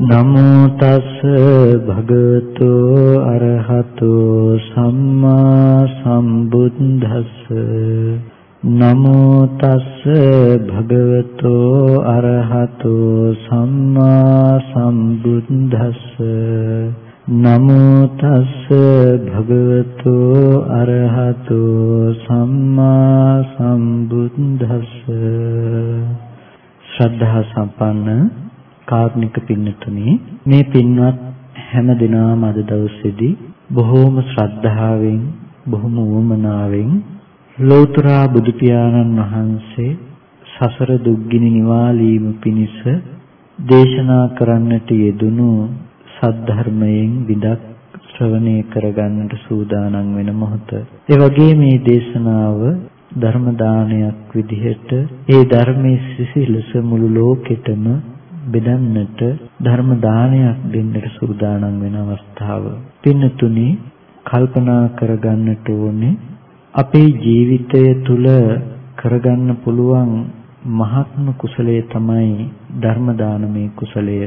නමෝ තස් භගවතු අරහතෝ සම්මා සම්බුද්දස්ස. නමෝ තස් භගවතු අරහතෝ සම්මා සම්බුද්දස්ස. නමෝ තස් භගවතු අරහතෝ සම්මා සම්බුද්දස්ස. ශ්‍රද්ධා සම්පන්න කාර්නික පින්නතුනි මේ පින්වත් හැම දිනම අද දවසේදී බොහෝම ශ්‍රද්ධාවෙන් බොහොම උවමනාවෙන් ලෝතර බුදු පියාණන් වහන්සේ සසර දුක්ගිනි නිවාලීම පිණිස දේශනා කරන්නට යෙදුණු සද්ධර්මයෙන් විදක් ශ්‍රවණය කරගන්නට සූදානම් වෙන මොහොත. ඒ වගේ මේ දේශනාව ධර්ම දානයක් විදිහට ඒ ධර්මයේ සිසිලස මුළු ලෝකෙටම බෙදන්නට ධර්ම දානයක් දෙන්නට සූදානම් වෙන අවස්ථාව. පින්නතුනි කල්පනා කරගන්නට ඕනේ අපේ ජීවිතය තුළ කරගන්න පුළුවන් මහත්ම කුසලයේ තමයි ධර්ම දානමේ කුසලය.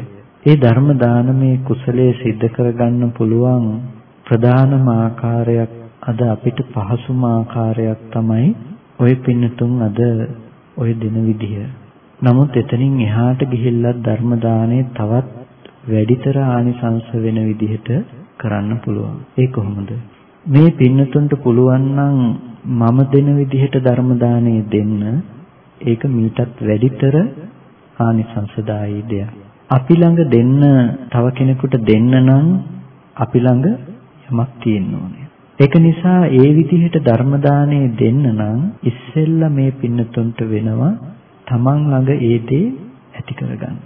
ඒ ධර්ම දානමේ කුසලයේ සිද්ධ කරගන්න පුළුවන් ප්‍රධානම ආකාරයක් අද අපිට පහසුම ආකාරයක් තමයි ওই පින්නතුන් අද ওই දින විදිය. නමුත් එතනින් එහාට ගිහිල්ලා ධර්ම දානේ තවත් වැඩිතර ආනිසංස වෙන විදිහට කරන්න පුළුවන්. ඒ කොහොමද? මේ පින්නතුන්ට පුළුවන් නම් මම දෙන විදිහට ධර්ම දානේ දෙන්න ඒක මීටත් වැඩිතර ආනිසංසදායී දෙයක්. අපි ළඟ දෙන්න තව කෙනෙකුට දෙන්න නම් අපි ළඟ යමක් තියෙන්න ඕනේ. ඒක නිසා ඒ විදිහට ධර්ම දානේ දෙන්න නම් ඉස්සෙල්ලා මේ පින්නතුන්ට වෙනවා තමන් ළඟ ඒ දේ ඇති කරගන්න.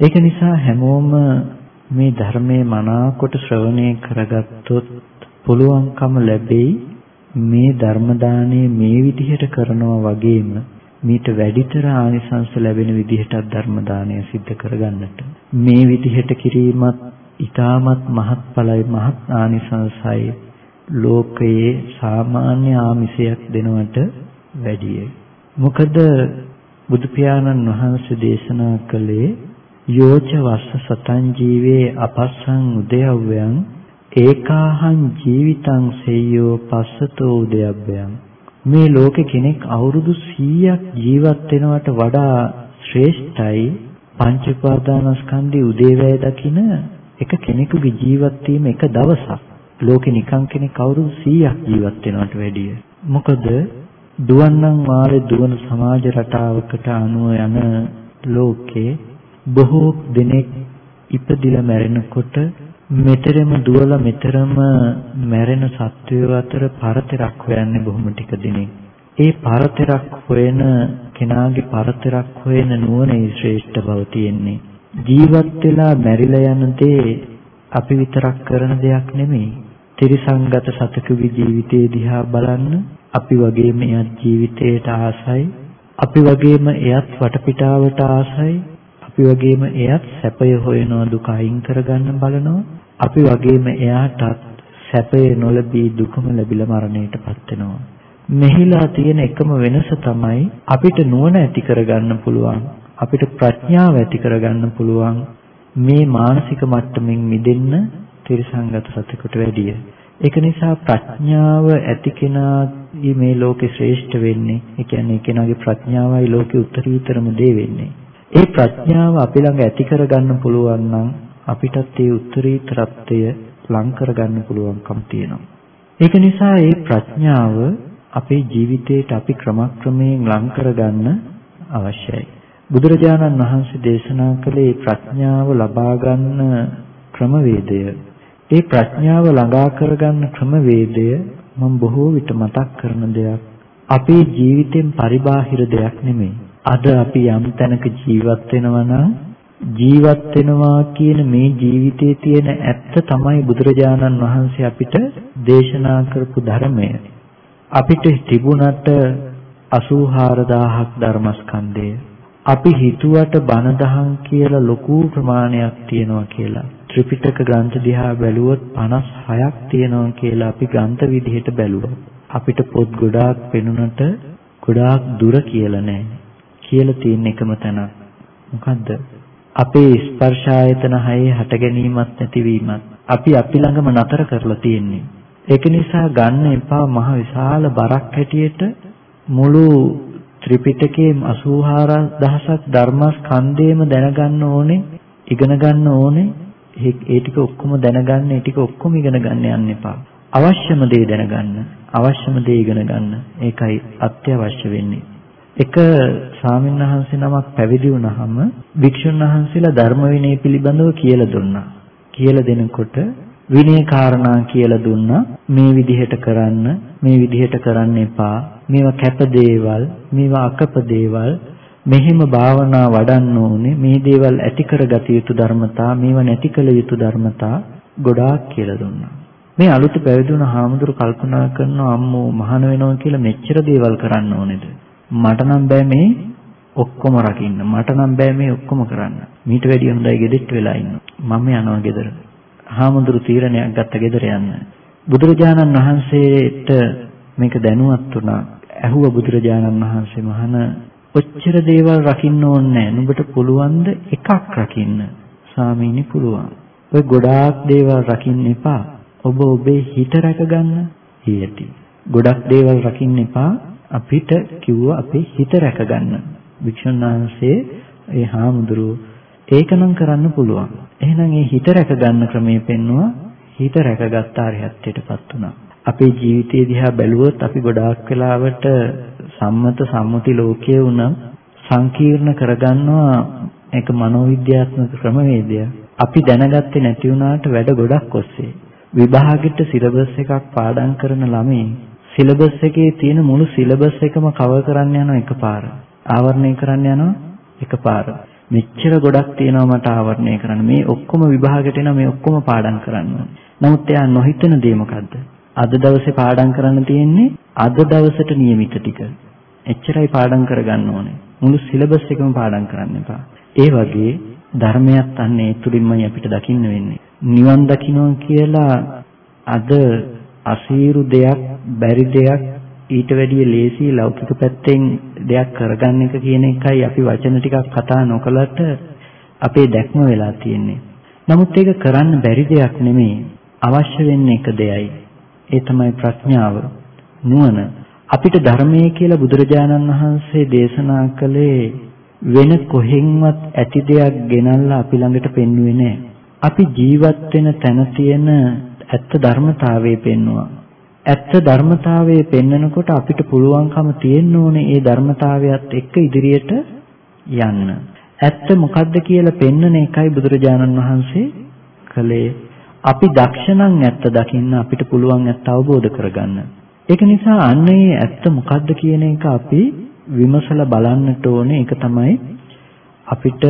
ඒක නිසා හැමෝම මේ ධර්මයේ මනාකොට ශ්‍රවණය කරගත්තොත් පුළුවන්කම ලැබෙයි මේ ධර්ම දාණය මේ විදිහට කරනවා වගේම මීට වැඩිතර ආනිසංස ලැබෙන විදිහටත් ධර්ම දාණය සිද්ධ කරගන්නට මේ විදිහට කිරීමත් ඊටමත් මහත්ඵලයි මහත් ආනිසංසයි ලෝකයේ සාමාන්‍ය ආමිෂයක් දෙනවට වැඩියයි මොකද බුදු පියාණන් වහන්සේ දේශනා කළේ යෝච වස්ස සතං ජීවේ අපස්සං උදයව්‍යං ඒකාහං ජීවිතං සෙය්‍යෝ පස්සතෝ උදයබ්බයං මේ ලෝකේ කෙනෙක් අවුරුදු 100ක් ජීවත් වෙනවට වඩා ශ්‍රේෂ්ඨයි. පංච උපාදානස්කන්ධي උදේවැය දකින එක කෙනෙකුගේ ජීවත් වීම එක දවසක්. ලෝකේ නිකන් කෙනෙක් අවුරුදු 100ක් ජීවත් වෙනවට වැඩිය. මොකද දුවන්නම් වාරේ දුවන සමාජ රටාවකට අනුව යන ලෝකේ බොහෝ දෙනෙක් ඉපදිලා මැරෙනකොට මෙතරම දුවලා මෙතරම මැරෙන සත්වයෝ අතර පරතරක් හොයන්නේ බොහොම ටික දිනෙක. ඒ පරතරක් හොයන කෙනාගේ පරතරක් හොයන නුවණේ ශ්‍රේෂ්ඨ බව තියෙන්නේ. ජීවත් වෙලා මැරිලා යන දේ අපි විතරක් කරන දෙයක් නෙමෙයි. ත්‍රිසංගත සතකුගේ ජීවිතේ දිහා බලන්න අපි වගේම එයත් ජීවිතයට ආසයි. අපි වගේම එයත් වටපිටාවට ආසයි. අපි වගේම එයත් සැපය හොයනවා දුක අයින් කරගන්න බලනවා. අපි වගේම එයාටත් සැපය නොලැබී දුකම ලැබිලා මරණයටපත් වෙනවා. මෙහිලා තියෙන එකම වෙනස තමයි අපිට නුවණ ඇති කරගන්න පුළුවන් අපිට ප්‍රඥාව ඇති කරගන්න පුළුවන් මේ මානසික මට්ටමින් මිදෙන්න තිරසංගත සතෙකුට වැඩිය. ඒක නිසා ප්‍රඥාව ඇති කෙනා මේ ලෝකේ ශ්‍රේෂ්ඨ වෙන්නේ. ඒ කියන්නේ කෙනාගේ ප්‍රඥාවයි ලෝකේ උත්තරීතරම දේ වෙන්නේ. ඒ ප්‍රඥාව අපි ළඟ ඇති කරගන්න පුළුවන් නම් අපිටත් ඒ උත්තරීතරත්වය ලං කරගන්න පුළුවන්කම තියෙනවා. ඒක නිසා මේ ප්‍රඥාව අපේ ජීවිතයට අපි ක්‍රමක්‍රමයෙන් ලං කරගන්න අවශ්‍යයි. බුදුරජාණන් වහන්සේ දේශනා කළේ ප්‍රඥාව ලබා ගන්න ක්‍රමවේදය. ඒ ප්‍රඥාව ළඟා කරගන්න ක්‍රමවේදය මම බොහෝ විට මතක් කරන දෙයක් අපේ ජීවිතෙන් පරිබාහිර දෙයක් නෙමෙයි. අද අපි යම් තැනක ජීවත් වෙනවා නම් ජීවත් වෙනවා කියන මේ ජීවිතයේ තියෙන ඇත්ත තමයි බුදුරජාණන් වහන්සේ අපිට දේශනා කරපු ධර්මය. අපිට තිබුණට 84000ක් ධර්මස්කන්ධය. අපි හිතුවට බණ දහම් කියලා ලොකු ප්‍රමාණයක් තියෙනවා කියලා. ත්‍රිපිටක ග්‍රන්ථ දිහා බැලුවොත් 56ක් තියෙනවා කියලා අපි ග්‍රන්ථ විදිහට බැලුවා. අපිට පොත් ගොඩාක් පෙනුනට ගොඩාක් දුර කියලා නැහැ. කියලා තියෙන එකම තැන. මොකද්ද? අපේ ස්පර්ශ ආයතන හයේ හට ගැනීමත් නැතිවීමත් අපි අපි ළඟම නතර කරලා තියෙන්නේ. ඒක නිසා ගන්න එපා මහ විශාල බරක් හැටියට මුළු ත්‍රිපිටකයේ 84000ක් ධර්මස්කන්ධේම දැනගන්න ඕනේ, ඉගෙන ගන්න ඕනේ. ඒ ටික ඔක්කොම දැනගන්න, ඒ ටික ඔක්කොම ඉගෙන ගන්න යන්න එපා. අවශ්‍යම දේ දැනගන්න, අවශ්‍යම දේ ඉගෙන ගන්න. ඒකයි අත්‍යවශ්‍ය වෙන්නේ. එක ස්වාමීන් නමක් පැවිදි වුණාම භික්ෂුන් වහන්සේලා ධර්ම විනය පිළිබඳව කියලා දුන්නා. කියලා දෙනකොට විනය කාරණා කියලා දුන්නා මේ විදිහට කරන්න මේ විදිහට කරන්න එපා මේවා කැප දේවල් මේවා අකප දේවල් මෙහෙම භාවනා වඩන්න ඕනේ මේ දේවල් ඇති කරගත යුතු ධර්මතා මේවා නැති කළ යුතු ධර්මතා ගොඩාක් කියලා දුන්නා මේ අලුත් පැවිදි වුණ හාමුදුරු කල්පනා කරනවා අම්මෝ මහාන වෙනවා කියලා මෙච්චර දේවල් කරන්න ඕනේද මට නම් බෑ මේ ඔක්කොම රකින්න. මට නම් බෑ මේ ඔක්කොම කරන්න. මීට වැඩිය හොඳයි ගෙදෙට්ට වෙලා ඉන්න. මම යනවා ගෙදර. හාමුදුරු තීරණයක් ගත්ත ගෙදර යන්න. බුදුරජාණන් වහන්සේට මේක දැනුවත් වුණා. ඇහුව බුදුරජාණන් වහන්සේ මහන ඔච්චර දේවල් රකින්න ඕනේ නැහැ. නුඹට පුළුවන්ද එකක් රකින්න? ස්වාමීනි පුළුවන්. ඔය ගොඩාක් දේවල් රකින්න එපා. ඔබ ඔබේ හිත රැකගන්න. ඊයටි. ගොඩක් දේවල් රකින්න එපා. අපිට කිව්වා අපේ හිත රැකගන්න. වික්ෂුන් වහන්සේ ඒ හාමුදුරුව ඒකනම් කරන්න පුළුවන්. එහෙනම් ඒ හිත රැකගන්න ක්‍රමයේ පෙන්නවා හිත රැකගත් ආර්යත්වයටපත් වුණා. අපේ ජීවිතය දිහා බැලුවොත් අපි ගොඩාක් වෙලාවට සම්මත සම්මුති ලෝකයේ වුණා සංකීර්ණ කරගන්නවා ඒක මනෝවිද්‍යාත්මක ක්‍රමවේදය. අපි දැනගත්තේ නැති වුණාට වැඩ ගොඩක් ඔස්සේ විභාගෙට සිලබස් එකක් පාඩම් කරන ළමයි සිලබස් එකේ තියෙන මුළු සිලබස් එකම කවර් කරන්න යනවා එකපාර. ආවරණය කරන්න යනවා එකපාර. මෙච්චර ගොඩක් තියෙනවා මට ආවරණය කරන්න. මේ ඔක්කොම විභාගයට එනවා මේ ඔක්කොම පාඩම් කරන්න නමුත් එයා නොහිතන දේ මොකද්ද? අද දවසේ පාඩම් කරන්න තියෙන්නේ අද දවසට નિયમિત ටික. එච්චරයි පාඩම් කරගන්න ඕනේ. මුළු සිලබස් එකම පාඩම් කරන්න එපා. ඒ වගේ ධර්මයක් අන්නේ තුලින්මයි අපිට දකින්න වෙන්නේ. නිවන් දකින්න කියලා අද අසීරු දෙයක් බැරි දෙයක් ඊට වැඩිය ලේසි ලෞකික පැත්තෙන් දෙයක් කරගන්න එක කියන එකයි අපි වචන ටිකක් කතා නොකලට අපේ දැක්ම වෙලා තියෙන්නේ. නමුත් ඒක කරන්න බැරි දෙයක් නෙමෙයි. අවශ්‍ය වෙන්නේ එක දෙයයි. ඒ තමයි ප්‍රඥාව. නුවණ. අපිට ධර්මයේ කියලා බුදුරජාණන් වහන්සේ දේශනා කළේ වෙන කොහෙන්වත් ඇති දෙයක් ගෙනල්ලා අපි ළඟට පෙන්වුවේ නැහැ. අපි ජීවත් වෙන තැන තියෙන ඇත්ත ධර්මතාවයේ පෙන්වුවා. ඇත්ත ධර්මතාවයේ පෙන්නකොට අපිට පුළුවන්කම තියෙන්න ඕනේ ඒ ධර්මතාවයත් එක්ක ඉදිරියට යන්න. ඇත්ත මොකද්ද කියලා පෙන්නන එකයි බුදුරජාණන් වහන්සේ කළේ. අපි දක්ෂණං ඇත්ත දකින්න අපිට පුළුවන් ඇත්ත අවබෝධ කරගන්න. ඒක නිසා අන්න ඒ ඇත්ත මොකද්ද කියන එක අපි විමසලා බලන්නට ඕනේ. ඒක තමයි අපිට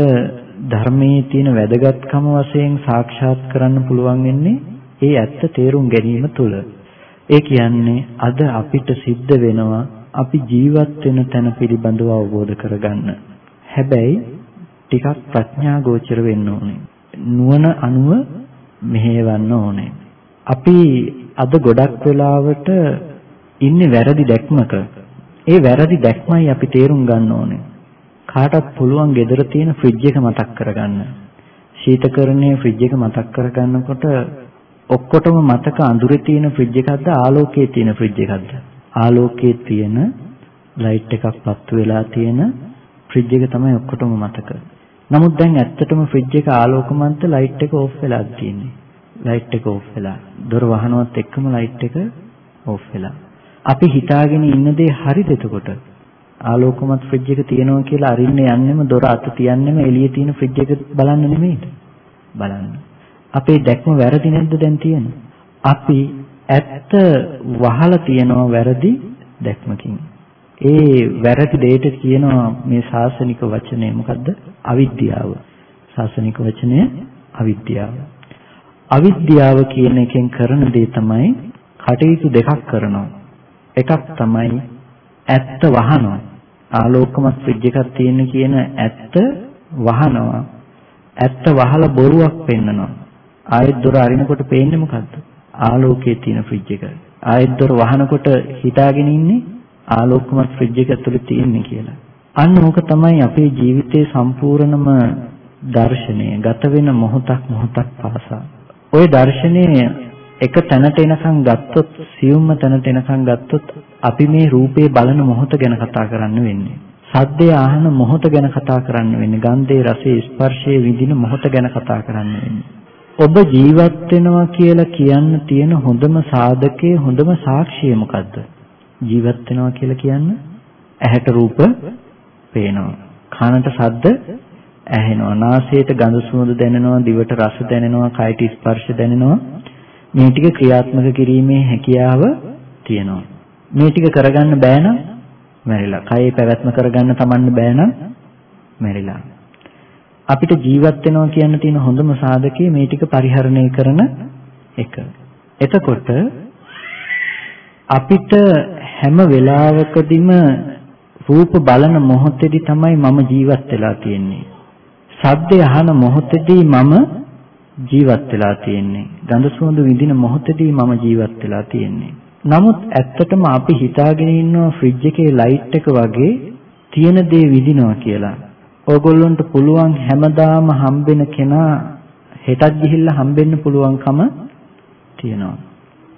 ධර්මයේ තියෙන වැදගත්කම වශයෙන් සාක්ෂාත් කරන්න පුළුවන් වෙන්නේ ඒ ඇත්ත තේරුම් ගැනීම තුළ. ඒ කියන්නේ අද අපිට සිද්ධ වෙනවා අපි ජීවත් වෙන තැන පිළිබඳව අවබෝධ කරගන්න. හැබැයි ටිකක් ප්‍රඥා ගෝචර වෙන්න ඕනේ. නුවණ අනුව මෙහෙවන්න ඕනේ. අපි අද ගොඩක් වෙලාවට ඉන්නේ වැරදි දැක්මක. ඒ වැරදි දැක්මයි අපි තේරුම් ගන්න ඕනේ. කාටත් පුළුවන් gedara තියෙන ෆ්‍රිජ් එක මතක් කරගන්න. ශීතකරණයේ ෆ්‍රිජ් එක මතක් කරගන්නකොට ඔක්කොටම මතක අඳුරේ තියෙන ෆ්‍රිජ් එකක්ද ආලෝකයේ තියෙන ෆ්‍රිජ් එකක්ද? ආලෝකයේ තියෙන ලයිට් එකක් පත්තු වෙලා තියෙන ෆ්‍රිජ් එක තමයි ඔක්කොටම මතක. නමුත් දැන් ඇත්තටම ෆ්‍රිජ් එක ආලෝකමන්ත ලයිට් එක ඕෆ් වෙලා තියෙන්නේ. ලයිට් එක ඕෆ් වෙලා. දොර වහනවත් එක්කම ලයිට් එක ඕෆ් වෙලා. අපි හිතාගෙන ඉන්න දේ හරිද එතකොට? ආලෝකමත් ෆ්‍රිජ් එක තියෙනවා කියලා අරින්න යන්නෙම දොර අත තියන්නෙම එළියේ තියෙන ෆ්‍රිජ් එක බලන්න නෙමෙයිද? බලන්න. අපේ දැක්ම වැරදි නැද්ද දැන් තියෙන්නේ? අපි ඇත්ත වහලා තියනවා වැරදි දැක්මකින්. ඒ වැරදි දෙයට කියනවා මේ ශාසනික වචනය මොකද්ද? අවිද්‍යාව. ශාසනික වචනය අවිද්‍යාව. අවිද්‍යාව කියන එකෙන් කරන දේ තමයි කටයුතු දෙකක් කරනවා. එකක් තමයි ඇත්ත වහනවා. ආලෝකමත් ෆ්‍රිජ් එකක් තියෙන කියන ඇත්ත වහනවා. ඇත්ත වහලා බොරුවක් පෙන්නනවා. ආයෙත් දොර අරිනකොට පේන්නේ මොකද්ද? ආලෝකයේ තියෙන ෆ්‍රිජ් එක. ආයෙත් දොර වහනකොට හිතාගෙන ඉන්නේ ආලෝකමත් ෆ්‍රිජ් එක ඇතුලේ තියෙන්නේ කියලා. අන්න ඕක තමයි අපේ ජීවිතේ සම්පූර්ණම දර්ශනය ගත වෙන මොහොතක් මොහොතක් පාසා ওই දර්ශනය එක තැනට එනකන් ගත්තොත් සියුම්ම තැනට එනකන් ගත්තොත් අපි මේ රූපේ බලන මොහොත ගැන කතා කරන්න වෙන්නේ. සද්දේ ආහන මොහොත ගැන කතා කරන්න වෙන්නේ. ගන්ධේ රසේ ස්පර්ශයේ විඳින මොහොත ගැන කතා කරන්න වෙන්නේ. ඔබ ජීවත් වෙනවා කියලා කියන්න තියෙන හොඳම සාධකයේ හොඳම සාක්ෂිය මොකද්ද? ජීවත් වෙනවා කියලා කියන්න ඇහැට රූප පේනවා. කනට ශබ්ද ඇහෙනවා. නාසයට ගඳ සුවඳ දැනෙනවා, දිවට රස දැනෙනවා, කයට ස්පර්ශ දැනෙනවා. මේ ටික ක්‍රියාත්මක කිරීමේ හැකියාව තියෙනවා. මේ ටික කරගන්න බෑ නම් මැරිලා. කයේ පැවැත්ම කරගන්න තමන්න බෑ නම් මැරිලා. අපිට ජීවත් වෙනවා කියන්න තියෙන හොඳම සාධකය මේ ටික පරිහරණය කරන එක. එතකොට අපිට හැම වෙලාවකදීම රූප බලන මොහොතේදී තමයි මම ජීවත් වෙලා තියෙන්නේ. සද්දය අහන මොහොතේදී මම ජීවත් වෙලා තියෙන්නේ. ගඳ සුවඳ විඳින මොහොතේදී මම ජීවත් වෙලා තියෙන්නේ. නමුත් ඇත්තටම අපි හිතාගෙන ඉන්නවා ෆ්‍රිජ් එකේ ලයිට් එක වගේ තියෙන දේ විඳිනවා කියලා. ඕගොල්ලන්ට පුළුවන් හැමදාම හම්බෙන කෙනා හෙටත් ගිහිල්ලා හම්බෙන්න පුළුවන්කම තියෙනවා.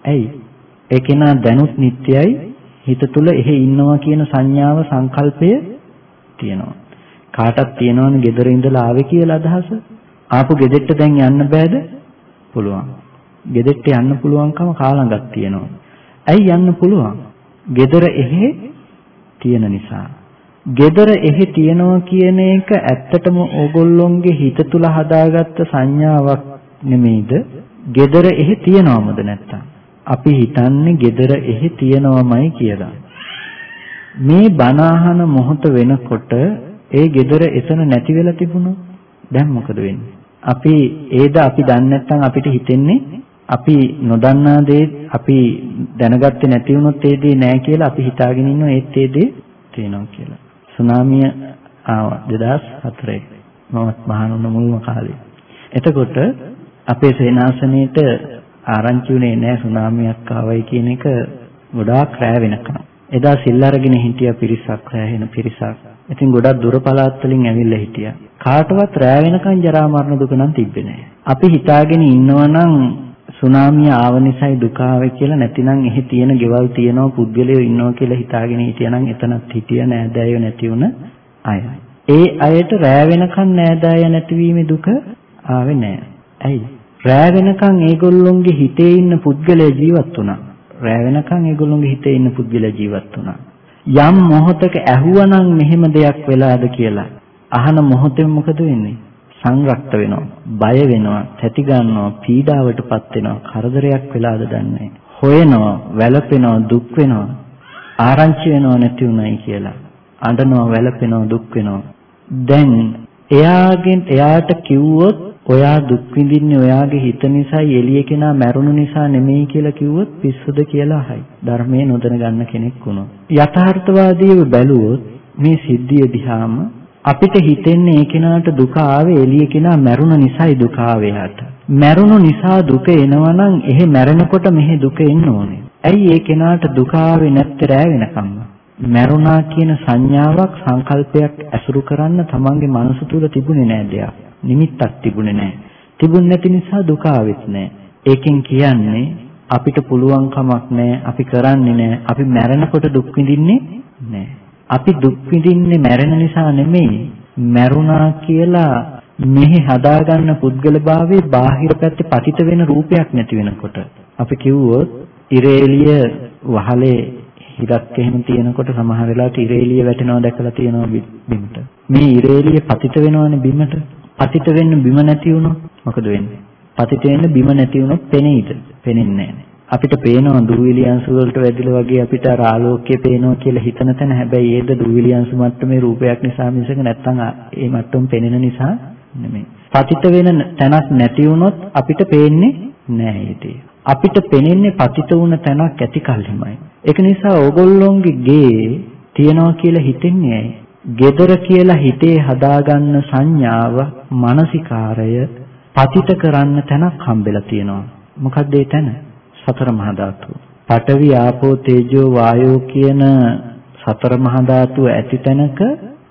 ඇයි? ඒ කෙනා දැනුත් නිට්ටයයි හිත තුල එහෙ ඉන්නවා කියන සංඥාව සංකල්පය තියෙනවා. කාටත් තියෙනවනේ gedara ඉඳලා ආවේ කියලා අදහස. ආපු ගෙදෙට්ට දැන් යන්න බෑද? පුළුවන්. ගෙදෙට්ට යන්න පුළුවන්කම කාලඟක් තියෙනවා. ඇයි යන්න පුළුවන්? gedara එහෙ තියෙන නිසා. Gedara එහෙ තියනවා කියන එක ඇත්තටම ඕගොල්ලොන්ගේ හිත තුල හදාගත්ත සංඥාවක් නෙමෙයිද? gedara එහෙ තියනවමද නැත්තම්? අපි හිතන්නේ gedara එහෙ තියනවමයි කියලා. මේ බණ මොහොත වෙනකොට ඒ gedara එතන නැති වෙලා තිබුණොත් දැන් මොකද වෙන්නේ? අපි ඒද අපි දන්නේ නැත්නම් අපිට හිතෙන්නේ අපි නොදන්නා දේ අපි දැනගත්තේ නැති වුණොත් ඒ දේ නෑ කියලා අපි හිතාගෙන ඉන්නවා ඒත් ඒ දේ තියෙනවා කියලා. සුනාමිය ආවා 2004 මමත් මහානුන මුල්ම කාලේ. එතකොට අපේ සේනාසනයේට ආරංචි වුණේ නෑ සුනාමියක් ආවයි කියන එක ගොඩාක් රෑ වෙනකම්. එදා සිල් අරගෙන හිටිය පිරිසක් රැහෙන පිරිසක්. ඉතින් ගොඩක් දුර පළාත් වලින් ඇවිල්ලා හිටියා. කාටවත් රෑ වෙනකන් ජරා මරණ දුක නම් තිබ්බේ නෑ. අපි හිතාගෙන ඉන්නවනම් සුනාමිය ආව නිසායි දුක ආවේ කියලා නැතිනම් එහි තියෙන ගෙවල් තියෙනවා පුද්ගලයෝ ඉන්නවා කියලා හිතාගෙන හිටියනම් එතනත් හිටිය නෑදෑයෝ නැති වුණ අය. ඒ අයට රෑ වෙනකන් නෑදෑය නැතිවීමේ දුක ආවේ නෑ. ඇයි? රෑ වෙනකන් ඒගොල්ලොන්ගේ හිතේ ඉන්න පුද්ගලයා ජීවත් වුණා. රෑ වෙනකන් ඒගොල්ලොන්ගේ හිතේ ඉන්න පුද්ගලයා ජීවත් වුණා. යම් මොහොතක ඇහුවනම් මෙහෙම දෙයක් වෙලාද කියලා අහන මොහොතෙන් මොකද වෙන්නේ? සංරක්ත වෙනවා, බය වෙනවා, තැති ගන්නවා, පීඩාවටපත් වෙනවා, කරදරයක් වෙලාද දන්නේ හොයනවා, වැළපෙනවා, දුක් වෙනවා, ආරංචි වෙනව නැති උනායි කියලා. අඬනවා, වැළපෙනවා, දුක් වෙනවා. දැන් එයාගෙන් එයාට කිව්වොත් ඔයා දුක් විඳින්නේ ඔයාගේ හිත නිසායි එළිය කෙනා මැරුණු නිසා නෙමෙයි කියලා කිව්වොත් පිස්සුද කියලා අහයි. ධර්මයේ නොදැන ගන්න කෙනෙක් වුණොත්. යථාර්ථවාදීව බැලුවොත් මේ සිද්ධිය දිහාම අපිට හිතෙන්නේ ඒ කෙනාට දුක ආවේ එළිය කෙනා මැරුණ නිසායි දුක ආවේ යට. මැරුණු නිසා දුක එනවනම් එහෙ මැරෙනකොට මෙහෙ දුක එන්න ඕනේ. ඇයි ඒ කෙනාට දුක ආවේ නැත්තේ රෑ වෙනකම්ම? මැරුණා කියන සංඥාවක් සංකල්පයක් ඇසුරු කරන්න තමන්ගේ මනස තුල තිබුණේ නෑ දෙයක්. නිමිත්තක් තිබුණේ නෑ. තිබුණ නැති නිසා දුක ආවෙත් නෑ. ඒකෙන් කියන්නේ අපිට පුළුවන් කමක් නෑ අපි කරන්නේ නෑ අපි මැරෙනකොට දුක් විඳින්නේ නෑ අපි දුක් විඳින්නේ මැරෙන නිසා නෙමෙයි. මැරුණා කියලා මෙහි හදාගන්න පුද්ගලභාවයේ බාහිර පැත්තේ පතිත වෙන රූපයක් නැති වෙනකොට අපි කිව්වොත් ඉරේලිය වහලේ හිරක් එහෙම තියෙනකොට සමහර වෙලාවට ඉරේලිය වැටෙනවා දැකලා තියෙනවා බිමට. මේ ඉරේලිය පතිත වෙනවනේ බිමට. පතිත වෙන්න බිම නැති වුණොත් මොකද වෙන්නේ? පතිත වෙන්න බිම නැති වුණොත් පෙනෙයිද? පෙනෙන්නේ නැහැ. අපිට පේනවා දූවිලි අංශු වලට වැදිලා වගේ අපිට අර ආලෝකය පේනවා කියලා හිතන තැන හැබැයි ඒද දූවිලි අංශු මට්ටමේ රූපයක් නිසා මිසක නැත්තම් ඒ මට්ටම පෙනෙන නිසා නෙමෙයි. පතිත වෙන තැනක් නැති වුණොත් අපිට පේන්නේ නැහැ ඒ අපිට පෙනෙන්නේ පතිත වුණ තැනක් ඇති කල්හිමයි. ඒක නිසා ඕගොල්ලොන්ගේ ගේ තියනවා කියලා හිතන්නේ ඇයි? gedara කියලා හිතේ හදාගන්න සංඥාව, මානසිකාරය පතිත කරන්න තැනක් හම්බෙලා තියෙනවා. මොකක්ද ඒ තැන? සතර මහා ධාතු. පඨවි ආපෝ තේජෝ වායෝ කියන සතර මහා ධාතු ඇති තැනක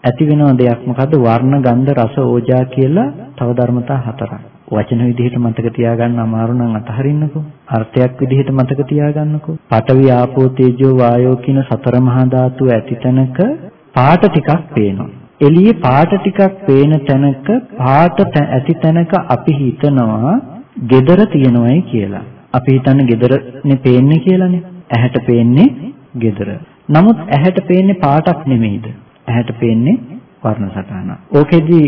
ඇති වෙන දෙයක් මොකද්ද? වර්ණ, ගන්ධ, රස, ඕජා කියලා තව ධර්මතා හතරක්. වචන විදිහට මතක තියාගන්න අමාරු නම් අතහරින්නකෝ. අර්ථයක් විදිහට මතක තියාගන්නකෝ. පඨවි ආපෝ තේජෝ වායෝ කියන සතර මහා ධාතු ඇති තැනක පාට ටිකක් පේනවා. එළියේ පාට ටිකක් පේන තැනක පාට ඇති තැනක අපි හිතනවා gedara තියනවායි කියලා. අපි හිතන්නේ gedarනේ පේන්නේ කියලානේ. ඇහැට පේන්නේ gedara. නමුත් ඇහැට පේන්නේ පාටක් නෙමෙයිද? ඇහැට පේන්නේ වර්ණ සටහන. ඕකෙදි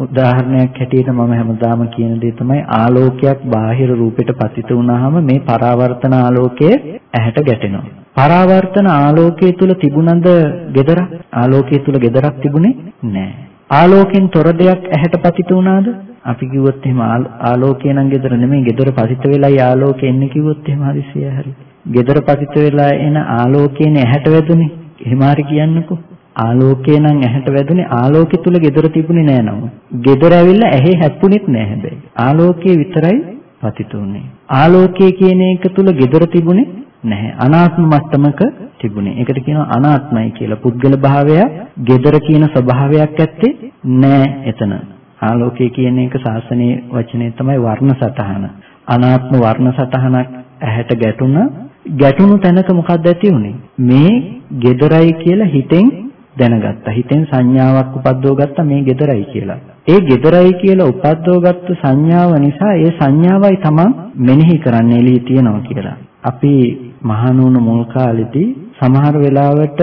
උදාහරණයක් හැටියට මම හැමදාම කියන දේ තමයි ආලෝකයක් බාහිර රූපෙට පතිත වුණාම මේ පරාවර්තන ආලෝකය ඇහැට ගැටෙනවා. පරාවර්තන ආලෝකයේ තුල තිබුණද gedara ආලෝකයේ තුල gedarak තිබුණේ නැහැ. ආලෝකෙන් තොර දෙයක් ඇහැට පතිත වුණාද? අපි කිව්වොත් එහෙම ආලෝකය නම් gedara නෙමෙයි gedara පතිත වෙලයි ආලෝකය එන්නේ කිව්වොත් එහෙම හරිසිය හරි. gedara පතිත වෙලා එන ආලෝකයනේ ඇහැට වැදුනේ. එහෙම හරි කියන්නකෝ. ආලෝකය නම් ඇහැට වැදුනේ ආලෝකය තුල gedara තිබුණේ නෑ නම. gedara ඇවිල්ලා ඇහි හැප්පුණෙත් නෑ හැබැයි. ආලෝකයේ විතරයි පතිත උනේ. ආලෝකය කියන එක තුල gedara තිබුණේ නැහැ. අනාත්ම මට්ටමක තිබුණේ. ඒකට කියනවා අනාත්මයි කියලා. පුද්ගල භාවය gedara කියන ස්වභාවයක් ඇත්තේ නෑ එතන. ආලෝකය කියන එක ශාසනයේ වචනේ තමයි වර්ණ සටහන. අනාත්ම වර්ණ සටහනක් ඇහැට ගැටුණා ගැටුණු තැනක මොකක්ද ඇති උනේ මේ gedarai කියලා හිතෙන් දැනගත්තා. හිතෙන් සංඥාවක් උපද්දව ගත්තා මේ gedarයි කියලා. ඒ gedarයි කියලා උපද්දව ගත්ත සංඥාව නිසා ඒ සංඥාවයි තමන් මෙනෙහි කරන්න එළිය තියනවා කියලා. අපි මහානෝන මුල් කාලෙදී සමහර වෙලාවට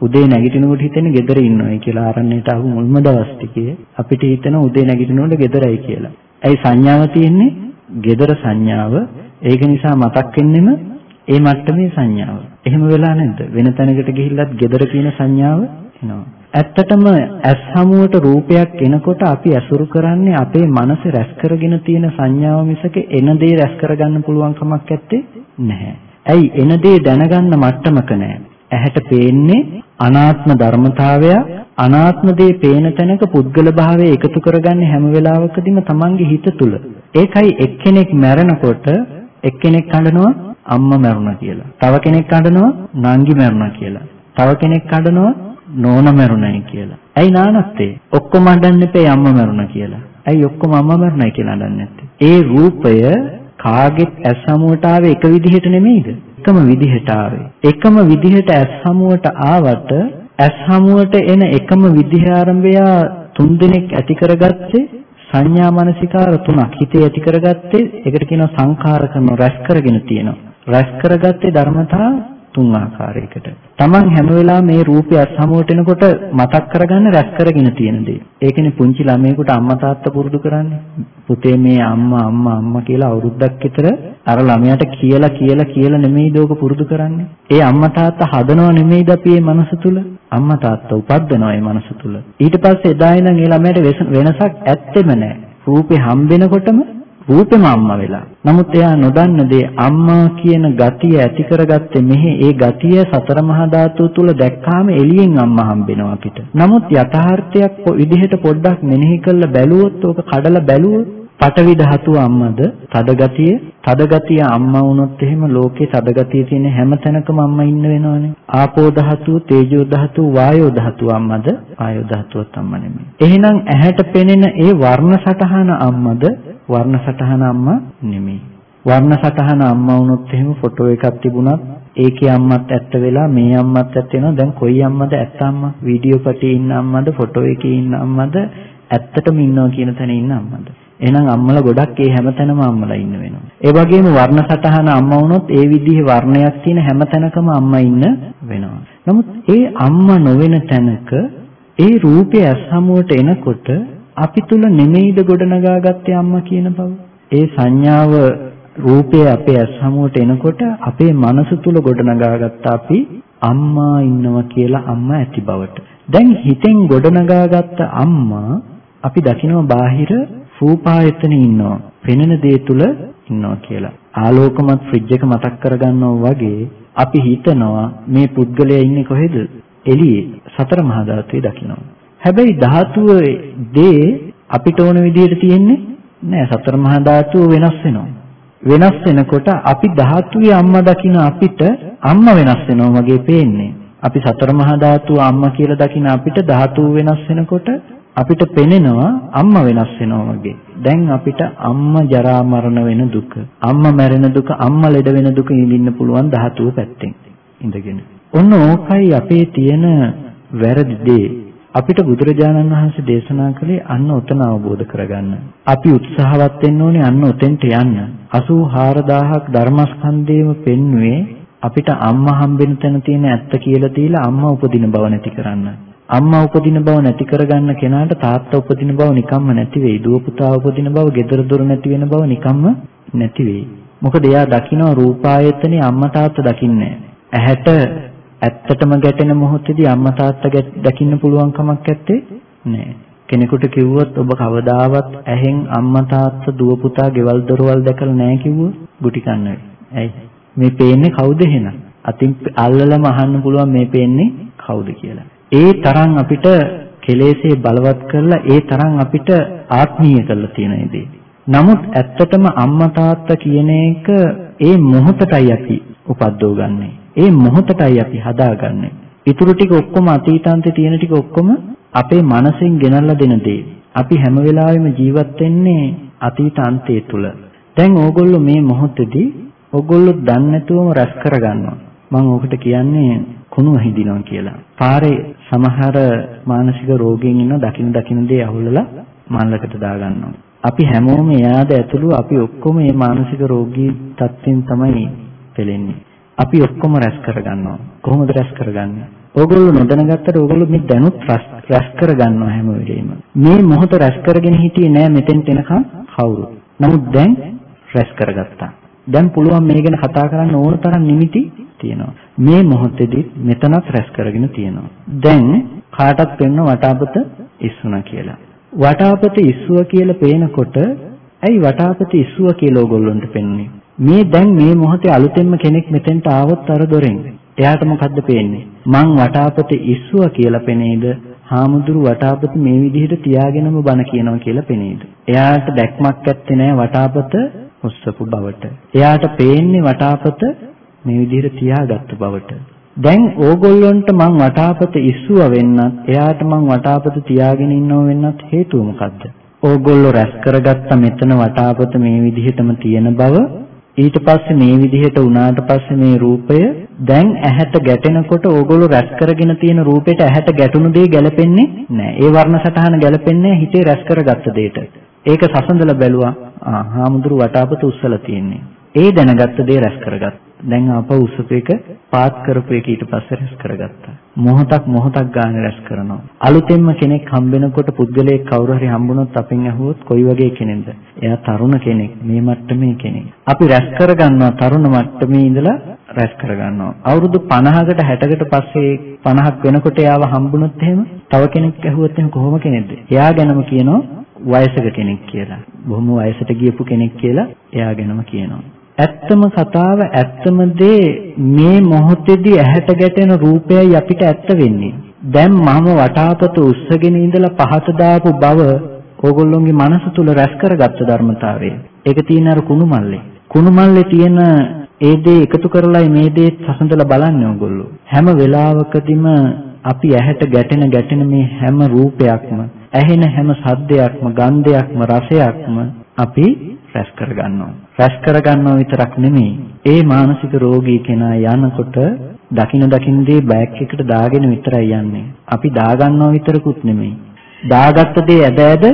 උදේ නැගිටිනකොට හිතෙන්නේ ගෙදර ඉන්නවයි කියලා ආරණ්‍යයට ආපු මුල්ම දවස් ටිකේ අපිට හිතෙන උදේ නැගිටිනකොට ගෙදරයි කියලා. ඇයි සංඥාව තියෙන්නේ? ගෙදර සංඥාව. ඒක නිසා මතක් වෙන්නෙම ඒ මට්ටමේ සංඥාව. එහෙම වෙලා නැද්ද? වෙන තැනකට ගිහිල්ලත් gedara කියන සංඥාව එනවා. ඇත්තටම ඇස් හමුවට රූපයක් එනකොට අපි ඇසුරු කරන්නේ අපේ මනස රැස් කරගෙන තියෙන සංඥාව මිසක එන දේ රැස් කරගන්න පුළුවන් කමක් නැත්තේ නැහැ. ඇයි එන දේ දැනගන්න මට්ටමක නැහැ. ඇහැට පේන්නේ අනාත්ම ධර්මතාවය අනාත්ම දේ පේන තැනක පුද්ගල භාවය එකතු කරගන්නේ හැම වෙලාවකදීම තමන්ගේ හිත තුල. ඒකයි එක්කෙනෙක් මැරෙනකොට එක්කෙනෙක් අඬනවා අම්මා මැරුණා කියලා. තව කෙනෙක් අඬනවා නංගි මැරුණා කියලා. තව කෙනෙක් අඬනවා නෝන මැරුණයි කියලා. ඇයි නානත්තේ? ඔක්කොම අඬන්න එපේ අම්මා මැරුණා කියලා. ඇයි ඔක්කොම අම්මා මැරුණයි කියලා අඬන්නේ නැත්තේ? ඒ රූපය කාගෙත් ඇස් හමුවට ආවේ එක විදිහට නෙමෙයිද? එකම විදිහට ආවේ. එකම විදිහට ඇස් හමුවට ආවට ඇස් හමුවට එන එකම විදිහ ආරම්භය තුන්දෙනෙක් ඇති කරගත්තේ සංඥා මානසිකාර තුනක් හිතේ ඇති කරගත්තේ ඒකට කියනවා සංඛාර කරන රැස් කරගෙන තියෙනවා රැස් කරගත්තේ ධර්මතා තුන් ආකාරයකට. Taman හැම වෙලාවෙම මේ රූපය සමුවට එනකොට මතක් කරගන්න රැස් කරගෙන තියෙන දේ. ඒකනේ පුංචි ළමයෙකුට අම්මා තාත්තා පුරුදු කරන්නේ. පුතේ මේ අම්මා අම්මා අම්මා කියලා අවුරුද්දක් විතර අර ළමයාට කියලා කියලා කියලා නෙමෙයිද ඕක පුරුදු කරන්නේ. ඒ අම්මා තාත්තා හදනව නෙමෙයිද අපි මේ මනස තුල? අම්මා තාත්තා උපද්දනවා මේ මනස තුල. ඊට පස්සේ එදා ඉඳන් ඒ ළමයාට වෙනසක් ඇත්තෙම නැහැ. රූපේ හම්බෙනකොටම රූපෙම අම්මා වෙලා. නමුත් එයා නොදන්න දේ අම්මා කියන ගතිය ඇති කරගත්තේ මෙහි ඒ ගතිය සතර මහා ධාතු තුල දැක්කාම එළියෙන් අම්මා හම්බෙනවා අපිට. නමුත් යථාර්ථයක් විදිහට පොඩ්ඩක් මෙනෙහි කරලා බැලුවොත් ඕක කඩලා බැලුවොත් පටවි ධාතුව අම්මද? තද ගතිය? තද ගතිය අම්මා වුණොත් එහෙම ලෝකේ තද ගතිය තියෙන හැම තැනකම අම්මා ඉන්න වෙනවනේ. ආපෝ ධාතුව තේජෝ ධාතුව වායෝ ධාතුව අම්මද? ආයෝ ධාතුවත් අම්මා නෙමෙයි. එහෙනම් ඇහැට පෙනෙන ඒ වර්ණ සටහන අම්මද? වර්ණ සටහන අම්මා නෙමෙයි. වර්ණ සටහන අම්මා වුණොත් එහෙම ෆොටෝ එකක් තිබුණත් ඒකේ අම්මත් ඇත්ත වෙලා මේ අම්මත් ඇත්ත වෙනවා. දැන් කොයි අම්මද ඇත්ත අම්මා? වීඩියෝ පටේ ඉන්න අම්මද ෆොටෝ එකේ ඉන්න අම්මද ඇත්තටම ඉන්නවා කියන තැන ඉන්න අම්මද? එහෙනම් අම්මලා ගොඩක් ඒ හැමතැනම අම්මලා ඉන්න වෙනවා. ඒ වගේම වර්ණ සටහන අම්මා වුණොත් ඒ විදිහේ වර්ණයක් තියෙන හැමතැනකම අම්මා ඉන්න වෙනවා. නමුත් ඒ අම්මා නොවන තැනක ඒ රූපය සමුවට එනකොට අපි තුල නෙමෙයිද ගොඩනගාගත්තේ අම්මා කියන බව. ඒ සංඥාව රූපය අපේ ඇස් හමුවට එනකොට අපේ මනස තුල ගොඩනගාගත්ත අපි අම්මා ඉන්නවා කියලා අම්මා ඇති බවට. දැන් හිතෙන් ගොඩනගාගත්ත අම්මා අපි දකිනවා බාහිර රූපායතනෙ ඉන්නවා. පෙනෙන දේ තුල ඉන්නවා කියලා. ආලෝකමත් ෆ්‍රිජ් එක මතක් කරගන්නවා වගේ අපි හිතනවා මේ පුද්ගලයා ඉන්නේ කොහෙද? එළියේ සතර මහා ධාතුවේ දකිනවා. හැබැයි ධාතුව දේ අපිට ඕන විදිහට තියෙන්නේ නෑ සතර මහා ධාතුව වෙනස් වෙනවා. වෙනස් වෙනකොට අපි ධාතුවේ අම්මා දකින අපිට අම්මා වෙනස් වෙනවා වගේ පේන්නේ. අපි සතර මහා ධාතු අම්මා කියලා දකින අපිට ධාතු වෙනස් වෙනකොට අපිට පෙනෙනවා අම්මා වෙනස් වෙනවා වගේ. දැන් අපිට අම්මා ජරා මරණ වෙන දුක, අම්මා මැරෙන දුක, අම්මා ලෙඩ වෙන දුක ඉඳින්න පුළුවන් ධාතුව පැත්තෙන් ඉඳගෙන. ඔන්න ඕකයි අපේ තියෙන වැරදි දේ. අපිට බුදුරජාණන් වහන්සේ දේශනා කළේ අන්න උතන අවබෝධ කරගන්න. අපි උත්සාහවත් වෙන්න ඕනේ අන්න උතෙන්ට යන්න. 84000ක් ධර්මස්කන්ධේම පෙන්වුවේ අපිට අම්මා හම්බෙන තැන තියෙන ඇත්ත කියලා දීලා අම්මා උපදින බව නැති කරන්න. අම්මා උපදින බව නැති කරගන්න කෙනාට තාත්තා උපදින බව නිකම්ම නැති වෙයි. දුව පුතා උපදින බව, gedara dora නැති වෙන බව නිකම්ම නැති වෙයි. මොකද එයා දකින්න රූපායතනේ අම්මා තාත්තා දකින්නේ ඇහැට ඇත්තටම ගැටෙන මොහොතේදී අම්මා තාත්තා දකින්න පුළුවන් කමක් නැත්තේ නෑ. කෙනෙකුට කිව්වොත් ඔබ කවදාවත් ඇහෙන් අම්මා තාත්තා දුව පුතා ගෙවල් දොරවල් දැකලා නැහැ කිව්වොත් ගුටි කන්නේ. ඇයි? මේ පේන්නේ කවුද එහෙනම්? අතින් අල්ලලම අහන්න පුළුවන් මේ පේන්නේ කවුද කියලා. ඒ තරම් අපිට කෙලෙසේ බලවත් කරලා ඒ තරම් අපිට ආත්මීය කරලා තියෙන දේ. නමුත් ඇත්තටම අම්මා තාත්තා කියන එක ඒ මොහොතටයි අපි උපද්දව ගන්නෙ. ඒ මොහොතටයි අපි හදාගන්නේ. ඊටු ටික ඔක්කොම අතීතාන්තේ තියෙන ටික ඔක්කොම අපේ මනසෙන් ගෙනල්ලා දෙන දේ. අපි හැම වෙලාවෙම ජීවත් වෙන්නේ අතීතාන්තයේ තුල. දැන් ඕගොල්ලෝ මේ මොහොතේදී ඕගොල්ලෝ දන්නේ නැතුවම රැස් කරගන්නවා. මම ඕකට කියන්නේ කුණු හිදිනවා කියලා. පාරේ සමහර මානසික රෝගීන් ඉන්න දකින්න දකින්න දේ අහුලලා මල්ලකට දාගන්නවා. අපි හැමෝම එයාද ඇතුළු අපි ඔක්කොම මේ මානසික රෝගී තත්ත්වෙන් තමයි පෙළෙන්නේ. අපි ඔක්කොම රැස් කරගන්නවා. කොහොමද රැස් කරගන්නේ? ඕගොල්ලෝ නොදැනගත්තට ඕගොල්ලෝ මේ දැනුත් රැස් කරගන්නවා හැම වෙලෙම. මේ මොහොත රැස් කරගෙන හිටියේ නෑ මෙතෙන්ට එනකම් කවුරු. නමුත් දැන් රැස් කරගත්තා. දැන් පුළුවන් මේ ගැන කතා කරන්න ඕන තරම් නිමිති තියෙනවා. මේ මොහොතේදී මෙතනත් රැස් කරගෙන තියෙනවා. දැන් කාටත් පෙන්න වටාපත ඉස්සුණා කියලා. වටාපත ඉස්සුව කියලා පේනකොට ඇයි වටාපත ඉස්සුව කියලා ඕගොල්ලන්ට පෙන්න්නේ? මේ දැන් මේ මොහොතේ අලුතෙන්ම කෙනෙක් මෙතෙන්ට ආවොත් අර දොරෙන් එයාට මොකද්ද පේන්නේ? මං වටාපත ඉස්සුව කියලා පෙනේද? හාමුදුරු වටාපත මේ විදිහට තියාගෙනම බණ කියනවා කියලා පෙනේද? එයාට දැක්මක් ඇත්තේ නැහැ වටාපත ඔස්සපු බවට. එයාට පේන්නේ වටාපත මේ විදිහට තියාගත්ත බවට. දැන් ඕගොල්ලන්ට මං වටාපත ඉස්සුව වෙන්නත් එයාට මං වටාපත තියාගෙන ඉන්නව වෙන්නත් හේතුව මොකද්ද? ඕගොල්ලෝ රැස් කරගත්ත මෙතන වටාපත මේ විදිහටම තියෙන බව ඊට පස්සේ මේ විදිහට වුණාට පස්සේ මේ රූපය දැන් ඇහැට ගැටෙනකොට ඕගොල්ලෝ රැස් කරගෙන තියෙන රූපෙට ඇහැට ගැටුණු දේ ගැලපෙන්නේ නැහැ. ඒ වර්ණ සටහන ගැලපෙන්නේ හිතේ රැස් කරගත්ත දෙයට. ඒක සසඳලා බැලුවා. ආ හාමුදුරු වටාපත උස්සලා තියෙන්නේ. ඒ දැනගත්ත දේ රැස් කරගත්තා. දැන් ආපහු උස්සපු එක පාත් කරපු එක ඊට පස්සේ රැස් කරගත්තා. මොහොතක් මොහොතක් ගන්න රැස් කරනවා. අලුතෙන්ම කෙනෙක් හම්බෙනකොට පුද්ගලයෙක් කවුරු හරි හම්බුනොත් අපෙන් අහුවොත් කොයි වගේ කෙනෙක්ද? එයා තරුණ කෙනෙක්, මේ මට්ටමේ කෙනෙක්. අපි රැස් කරගන්නවා තරුණ මට්ටමේ ඉඳලා රැස් කරගන්නවා. අවුරුදු 50කට 60කට පස්සේ 50ක් වෙනකොට එයාව හම්බුනොත් එහෙම තව කෙනෙක් ඇහුවොත් එහෙම කොහොම කෙනෙක්ද? එයා ගැනම කියනවා වයසක කෙනෙක් කියලා. බොහොම වයසට ගියපු කෙනෙක් කියලා එයා ගැනම කියනවා. ඇත්තම කතාව ඇත්තම දේ මේ මොහොතේදී ඇහැට ගැටෙන රූපයයි අපිට ඇත්ත වෙන්නේ. දැන් මම වටාපත උස්සගෙන ඉඳලා පහත දාපු බව ඕගොල්ලොන්ගේ මනස තුල රැස් කරගත්ත ධර්මතාවය. ඒක තියෙන අර කුණු මල්ලේ. කුණු මල්ලේ තියෙන ඒ දේ එකතු කරලායි මේ දේ සසඳලා බලන්නේ ඕගොල්ලෝ. හැම වෙලාවකදීම අපි ඇහැට ගැටෙන ගැටෙන මේ හැම රූපයක්ම ඇහෙන හැම සද්දයක්ම ගන්ධයක්ම රසයක්ම අපි රැස් කරගන්නවා. රැස් කරගන්නවා විතරක් නෙමෙයි. ඒ මානසික රෝගී කෙනා යනකොට දකින දකින්දී බෑග් එකට දාගෙන විතරයි යන්නේ. අපි දාගන්නවා විතරකුත් නෙමෙයි. දාගත්ත දේ ඇද ඇද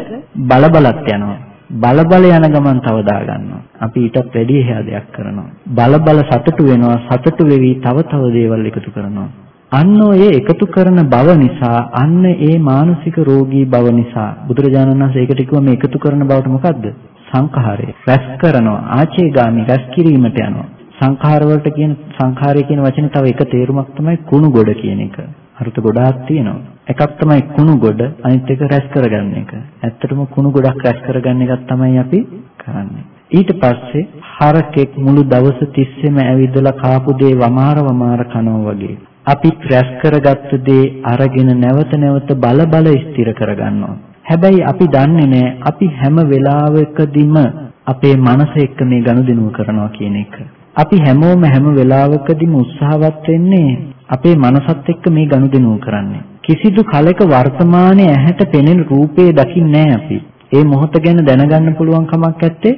බල බලත් යනවා. බල බල යන ගමන් තව දාගන්නවා. අපි ඊටත් වැඩි එහා දෙයක් කරනවා. බල බල සතුටු වෙනවා. සතුටු වෙවි තව තව දේවල් එකතු කරනවා. අන්න ඔය එකතු කරන බව නිසා අන්න ඒ මානසික රෝගී බව නිසා බුදුරජාණන් වහන්සේ ඒකට කිව්වා මේ එකතු කරන බවට මොකද්ද? සංඛාරය. රැස් කරනවා ආචේගාමි රැස් කිරීමට යනවා. සංඛාර වලට කියන සංඛාරය කියන වචනේ තව එක තේරුමක් තමයි කුණු ගොඩ කියන එක. අර්ථ ගොඩාක් තියෙනවා. එකක් තමයි කුණු ගොඩ අනිත් එක රැස් කරගන්න එක. ඇත්තටම කුණු ගොඩක් රැස් කරගන්න එකක් තමයි අපි කරන්නේ. ඊට පස්සේ හරකෙක් මුළු දවස තිස්සෙම ඇවිදලා කාපු දේ වමාර වමාර කනවා වගේ අපි රැස් කරගත්ත දේ අරගෙන නැවත නැවත බල බල ස්ථිර කරගන්නවා. හැබැයි අපි දන්නේ නැහැ අපි හැම වෙලාවකදීම අපේ මනස එක්ක මේ ගනුදෙනුව කරනවා කියන එක. අපි හැමෝම හැම වෙලාවකදීම උත්සාහවත් වෙන්නේ අපේ මනසත් එක්ක මේ ගනුදෙනුව කරන්නේ. කිසිදු කලක වර්තමානයේ ඇහැට පෙනෙන රූපේ දකින්නේ අපි. ඒ මොහොත ගැන දැනගන්න පුළුවන් කමක් නැත්තේ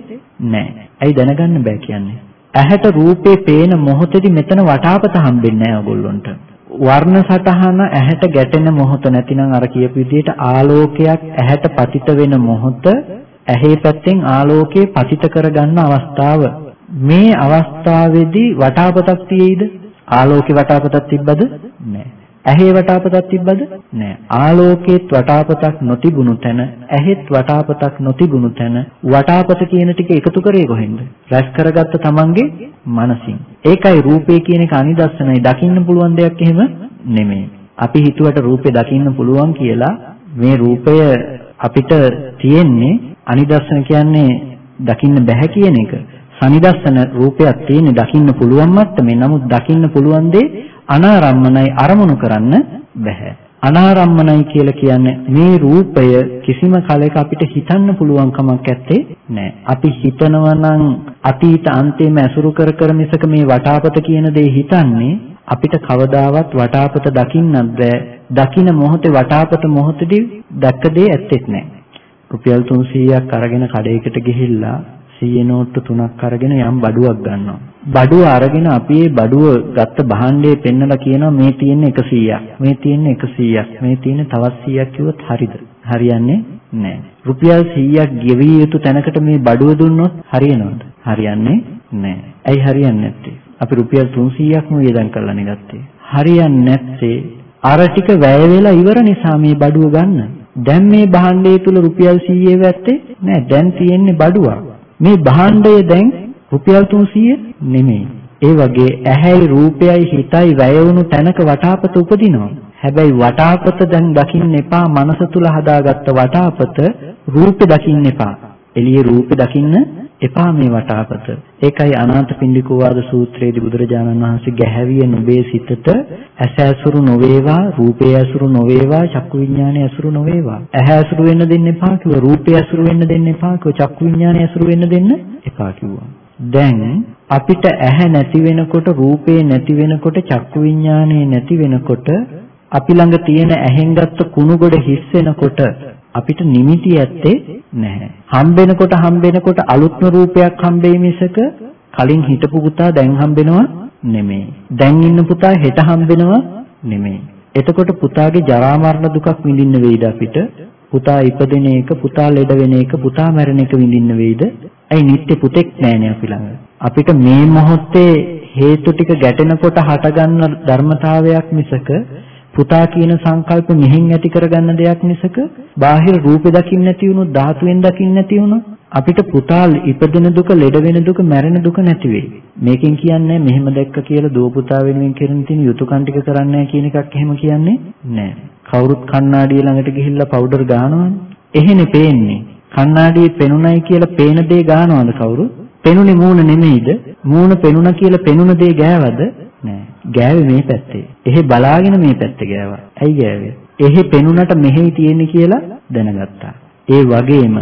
නැහැ. ඇයි දැනගන්න බෑ කියන්නේ? ඇහැට රූපේ පේන මොහොතේදී මෙතන වටාපත හම්බෙන්නේ නැහැ ඔයගොල්ලොන්ට. වර්ණ සටහන ඇහැට ගැටෙන මොහොත නැතිනම් අර කියපු විදිහට ආලෝකයක් ඇහැට පතිත වෙන මොහොත ඇහි පැත්තෙන් ආලෝකයේ පතිත කරගන්න අවස්ථාව. මේ අවස්ථාවේදී වටාපතක් තියෙයිද? ආලෝකේ වටාපතක් තිබ්බද? නැහැ. ඇහි වටාපතක් තිබ්බද? නැහැ ආලෝකේත් වටාපතක් නොතිබුණු තැන ඇහෙත් වටාපතක් නොතිබුණු තැන වටාපත කියන ටික එකතු කරේ කොහෙන්ද? රැස් කරගත්ත තමන්ගේ මනසින්. ඒකයි රූපේ කියන එක අනිදස්සනයි දකින්න පුළුවන් දෙයක් එහෙම නෙමෙයි. අපි හිතුවට රූපේ දකින්න පුළුවන් කියලා මේ රූපය අපිට තියෙන්නේ අනිදස්සන කියන්නේ දකින්න බෑ කියන එක. සනිදස්සන රූපයක් තියෙන දකින්න පුළුවන් මට්ටමේ. නමුත් දකින්න පුළුවන් දේ අනාරම්මනයි අරමුණු කරන්න බෑ. අනාරම්මනයි කියලා කියන්නේ මේ රූපය කිසිම කලයක අපිට හිතන්න පුළුවන් කමක් නැත්තේ නෑ. අපි හිතනවා නම් අතීත අන්තයේම ඇසුරු කර කර මිසක මේ වටාපත කියන දේ හිතන්නේ අපිට කවදාවත් වටාපත දකින්නත් බෑ. දකින මොහොතේ වටාපත මොහොතදී දැක්ක දේ ඇත්තෙත් නෑ. රුපියල් 300ක් අරගෙන කඩේකට ගිහිල්ලා 100 නෝට්ටු තුනක් අරගෙන යම් බඩුවක් ගන්නවා. බඩුව අරගෙන අපි ඒ බඩුව ගත්ත භාණ්ඩේ පෙන්නලා කියනවා මේ තියෙන්නේ 100ක්. මේ තියෙන්නේ 100ක්. මේ තියෙන්නේ තවත් 100ක් කිව්වොත් හරිද? හරියන්නේ නැහැ. රුපියල් 100ක් ගෙවිය යුතු තැනකට මේ බඩුව දුන්නොත් හරියනවද? හරියන්නේ නැහැ. ඇයි හරියන්නේ නැත්තේ? අපි රුපියල් 300ක්ම වියදම් කරලා නෙගත්තේ. හරියන්නේ නැත්තේ අර ටික වැය වෙලා ඉවර නිසා මේ බඩුව ගන්න. දැන් මේ භාණ්ඩය තුල රුපියල් 100 වැත්තේ නෑ දැන් තියෙන්නේ බඩුවක්. මේ භාණ්ඩය දැන් රුපියල් 300 නෙමෙයි. ඒ වගේ ඇහැයි රූපයයි හිතයි වැය වුණු තැනක වටාපත උපදිනවා. හැබැයි වටාපත දැන් දකින්න එපා මනස තුල හදාගත්ත වටාපත රූපේ දකින්න එපා. එළියේ රූපේ දකින්න එපා මේ වටාපත. ඒකයි අනාථපිණ්ඩිකෝ වාද සූත්‍රයේදී බුදුරජාණන් වහන්සේ ගැහැවිය නොබේ සිතට ඇස ඇසුරු නොවේවා, රූපය ඇසුරු නොවේවා, චක්කු විඥානය ඇසුරු නොවේවා. ඇහැ ඇසුරු වෙන්න දෙන්න එපා කිව්වා. රූපය ඇසුරු වෙන්න දෙන්න එපා කිව්වා. චක්කු විඥානය ඇසුරු වෙන්න දෙන්න එපා කිව්වා. දැන් අපිට ඇහැ නැති වෙනකොට රූපේ නැති වෙනකොට චක්කු විඥානේ නැති වෙනකොට අපි ළඟ තියෙන ඇහෙන් ගත්ත කුණු ගොඩ හිස් වෙනකොට අපිට නිමිති ඇත්තේ නැහැ. හම්බෙනකොට හම්බෙනකොට අලුත්ම රූපයක් හම්බෙයි මිසක කලින් හිටපු පුතා දැන් හම්බෙනවා නෙමෙයි. දැන් ඉන්න පුතා හෙට හම්බෙනවා නෙමෙයි. එතකොට පුතාගේ ජරා මරණ දුකක් විඳින්න වෙයිද අපිට? පුතා ඉපදෙන එක, පුතා ලෙඩ වෙන එක, පුතා මැරෙන එක විඳින්න වෙයිද? ඇයි නිත්‍ය පුතෙක් නැහැනේ අපි ළඟ. අපිට මේ මොහොතේ හේතු ටික ගැටෙනකොට හටගන්න ධර්මතාවයක් මිසක පුතා කියන සංකල්ප මෙහෙන් ඇති කරගන්න දෙයක් මිසක බාහිර රූපේ දකින්න නැති වුණොත් ධාතුවෙන් දකින්න නැති වුණොත් අපිට පුතා ඉපදෙන දුක, ලෙඩ වෙන දුක, මැරෙන දුක නැති වෙයි. මේකෙන් කියන්නේ මෙහෙම දැක්ක කියලා දුව පුතා වෙනුවෙන් කරන තියෙන යුතුයකම් ටික කරන්නේ කියන එකක් එහෙම කියන්නේ නැහැ. කවුරුත් කණ්ණාඩිය ළඟට ගිහිල්ලා පවුඩර් ගහනවනේ. එහෙනේ පේන්නේ. කණ්ණාඩියේ පෙනුනයි කියලා පේන දේ ගහනවද කවුරු? පෙනුනේ මූණ නෙමෙයිද? මූණ පෙනුන කියලා පෙනුන දේ ගෑවද? නෑ. ගෑවේ මේ පැත්තේ. එහෙ බලාගෙන මේ පැත්තේ ගෑවා. ඇයි ගෑවේ? එහෙ පෙනුනට මෙහෙයි තියෙන්නේ කියලා දැනගත්තා. ඒ වගේම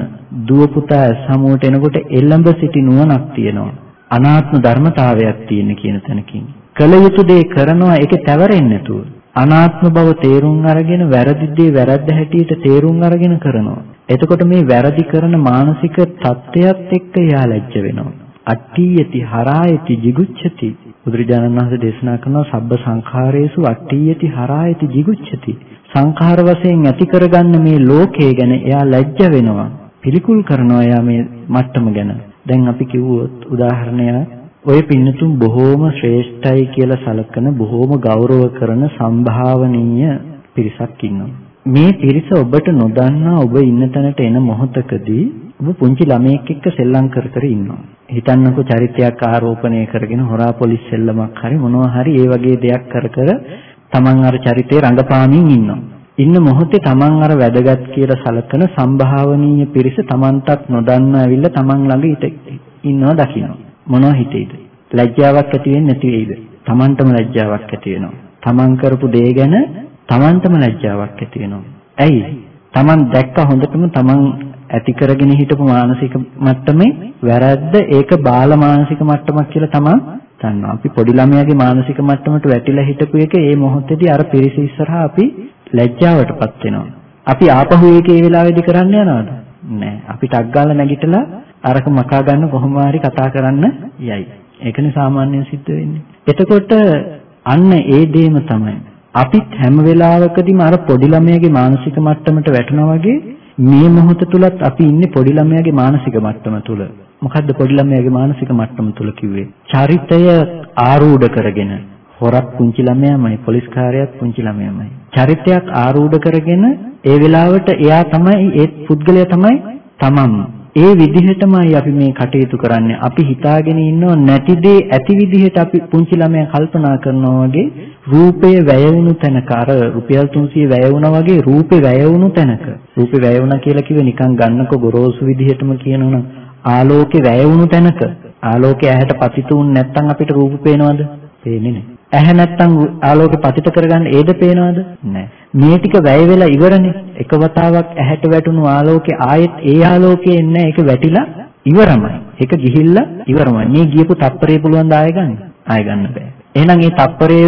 දුව පුතා සමුවට එනකොට එළඹ සිටි නුවණක් තියෙනවා. අනාත්ම ධර්මතාවයක් තියෙන කියන තැනකින්. කල යුතු දේ කරනවා ඒකේ තැවරෙන්නේ නැතුව. අනාත්ම බව තේරුම් අරගෙන වැරදි දේ වැරද්ද හැටියට තේරුම් අරගෙන කරනවා. එතකොට මේ වැරදි කරන මානසික தත්ත්වයක් එක්ක යා ලැජ්ජ වෙනවා. අට්ඨියති හරායති jigucchati බුදුරජාණන් වහන්සේ දේශනා කරනවා සබ්බ සංඛාරේසු අට්ඨියති හරායති jigucchati සංඛාර වශයෙන් ඇති කරගන්න මේ ලෝකය ගැන එයා ලැජ්ජ වෙනවා පිළිකුල් කරනවා එයා මේ මට්ටම ගැන දැන් අපි කිව්වොත් උදාහරණයක් ඔය පින්නතුන් බොහෝම ශ්‍රේෂ්ඨයි කියලා සලකන බොහෝම ගෞරව කරන සම්භාවනීය පිරිසක් ඉන්නවා මේ පිරිස ඔබට නොදන්නා ඔබ ඉන්න තැනට එන මොහොතකදී ඔබ පුංචි ළමයෙක් එක්ක සෙල්ලම් කර කර ඉන්නවා. හිතන්නකෝ චරිතයක් ආරෝපණය කරගෙන හොරා පොලිස් සෙල්ලමක් හරි මොනවා හරි ඒ වගේ දෙයක් කර කර තමන් අර චරිතේ රඟපාමින් ඉන්නවා. ඉන්න මොහොතේ තමන් අර වැදගත් කියලා සලකන සම්භාවනීය පිරිස තමන්ටත් නොදන්න ඇවිල්ලා තමන් ළඟ ඉන්නවා දකින්න. මොනවා හිතේද? ලැජ්ජාවක් ඇති වෙන්නේ නැති වෙයිද? තමන්ටම ලැජ්ජාවක් ඇති වෙනවා. තමන් කරපු දේ ගැන තමන්ටම ලැජ්ජාවක් ඇති වෙනවා. ඇයි? තමන් දැක්ක හොඳටම තමන් ඇති කරගෙන හිටපු මානසික මට්ටමේ වැරද්ද ඒක බාල මානසික මට්ටමක් කියලා තමන් දන්නවා. අපි පොඩි ළමයාගේ මානසික මට්ටමට වැටිලා හිටපු එක ඒ මොහොතේදී අර පිරිස ඉස්සරහා අපි ලැජ්ජාවටපත් වෙනවා. අපි ආපහු ඒක ඒ වෙලාවේදී කරන්න යනවද? නෑ. අපි ටක් ගාලා නැගිටලා අරක මකා ගන්න කොහොම හරි කතා කරන්න යයි. ඒකනේ සාමාන්‍යයෙන් සිද්ධ වෙන්නේ. එතකොට අන්න ඒ දෙයම තමයි. අපිත් හැම වෙලාවකදීම අර පොඩි ළමයාගේ මානසික මට්ටමට වැටෙනා වගේ මේ මොහොත තුලත් අපි ඉන්නේ පොඩි ළමයාගේ මානසික මට්ටම තුල. මොකද්ද පොඩි ළමයාගේ මානසික මට්ටම තුල කිව්වේ? චරිතය ආරූඪ කරගෙන හොරක් පුංචි ළමයාමයි පොලිස් කාර්යයක් පුංචි ළමයාමයි. චරිතයක් ආරූඪ කරගෙන ඒ වෙලාවට එයා තමයි ඒ පුද්ගලයා තමයි තමන්. ඒ විදිහටමයි අපි මේ කටයුතු කරන්නේ. අපි හිතාගෙන ඉන්නව නැති දේ ඇති විදිහට අපි පුංචි ළමයා කල්පනා කරනවා වගේ රූපය වැය වුණු තැනක අර රුපියල් 300 වැය වුණා වගේ රූපේ වැය වුණු තැනක රූපේ වැය වුණා කියලා කිව්වේ නිකන් ගන්නකො ගොරෝසු විදිහටම කියනවනම් ආලෝකේ වැය වුණු තැනක ආලෝකය ඇහැට පතිත වුණ නැත්නම් අපිට රූප පේනවද? පේන්නේ නැහැ. ඇහැ නැත්තම් ආලෝකෙ පතිත කරගන්න ඒද පේනවද? නැහැ. මේ ටික වැය වෙලා ඉවරනේ. එක වතාවක් ඇහැට වැටුණු ආලෝකේ ආයෙත් ඒ ආලෝකේ එන්නේ ඒක වැටිලා ඉවරමයි. ඒක ගිහිල්ලා ඉවරමයි. මේ ගියපු තප්පරේ පුළුවන් ද ආයෙ ගන්න? ආයෙ ගන්න බෑ. එහෙනම් මේ තප්පරේ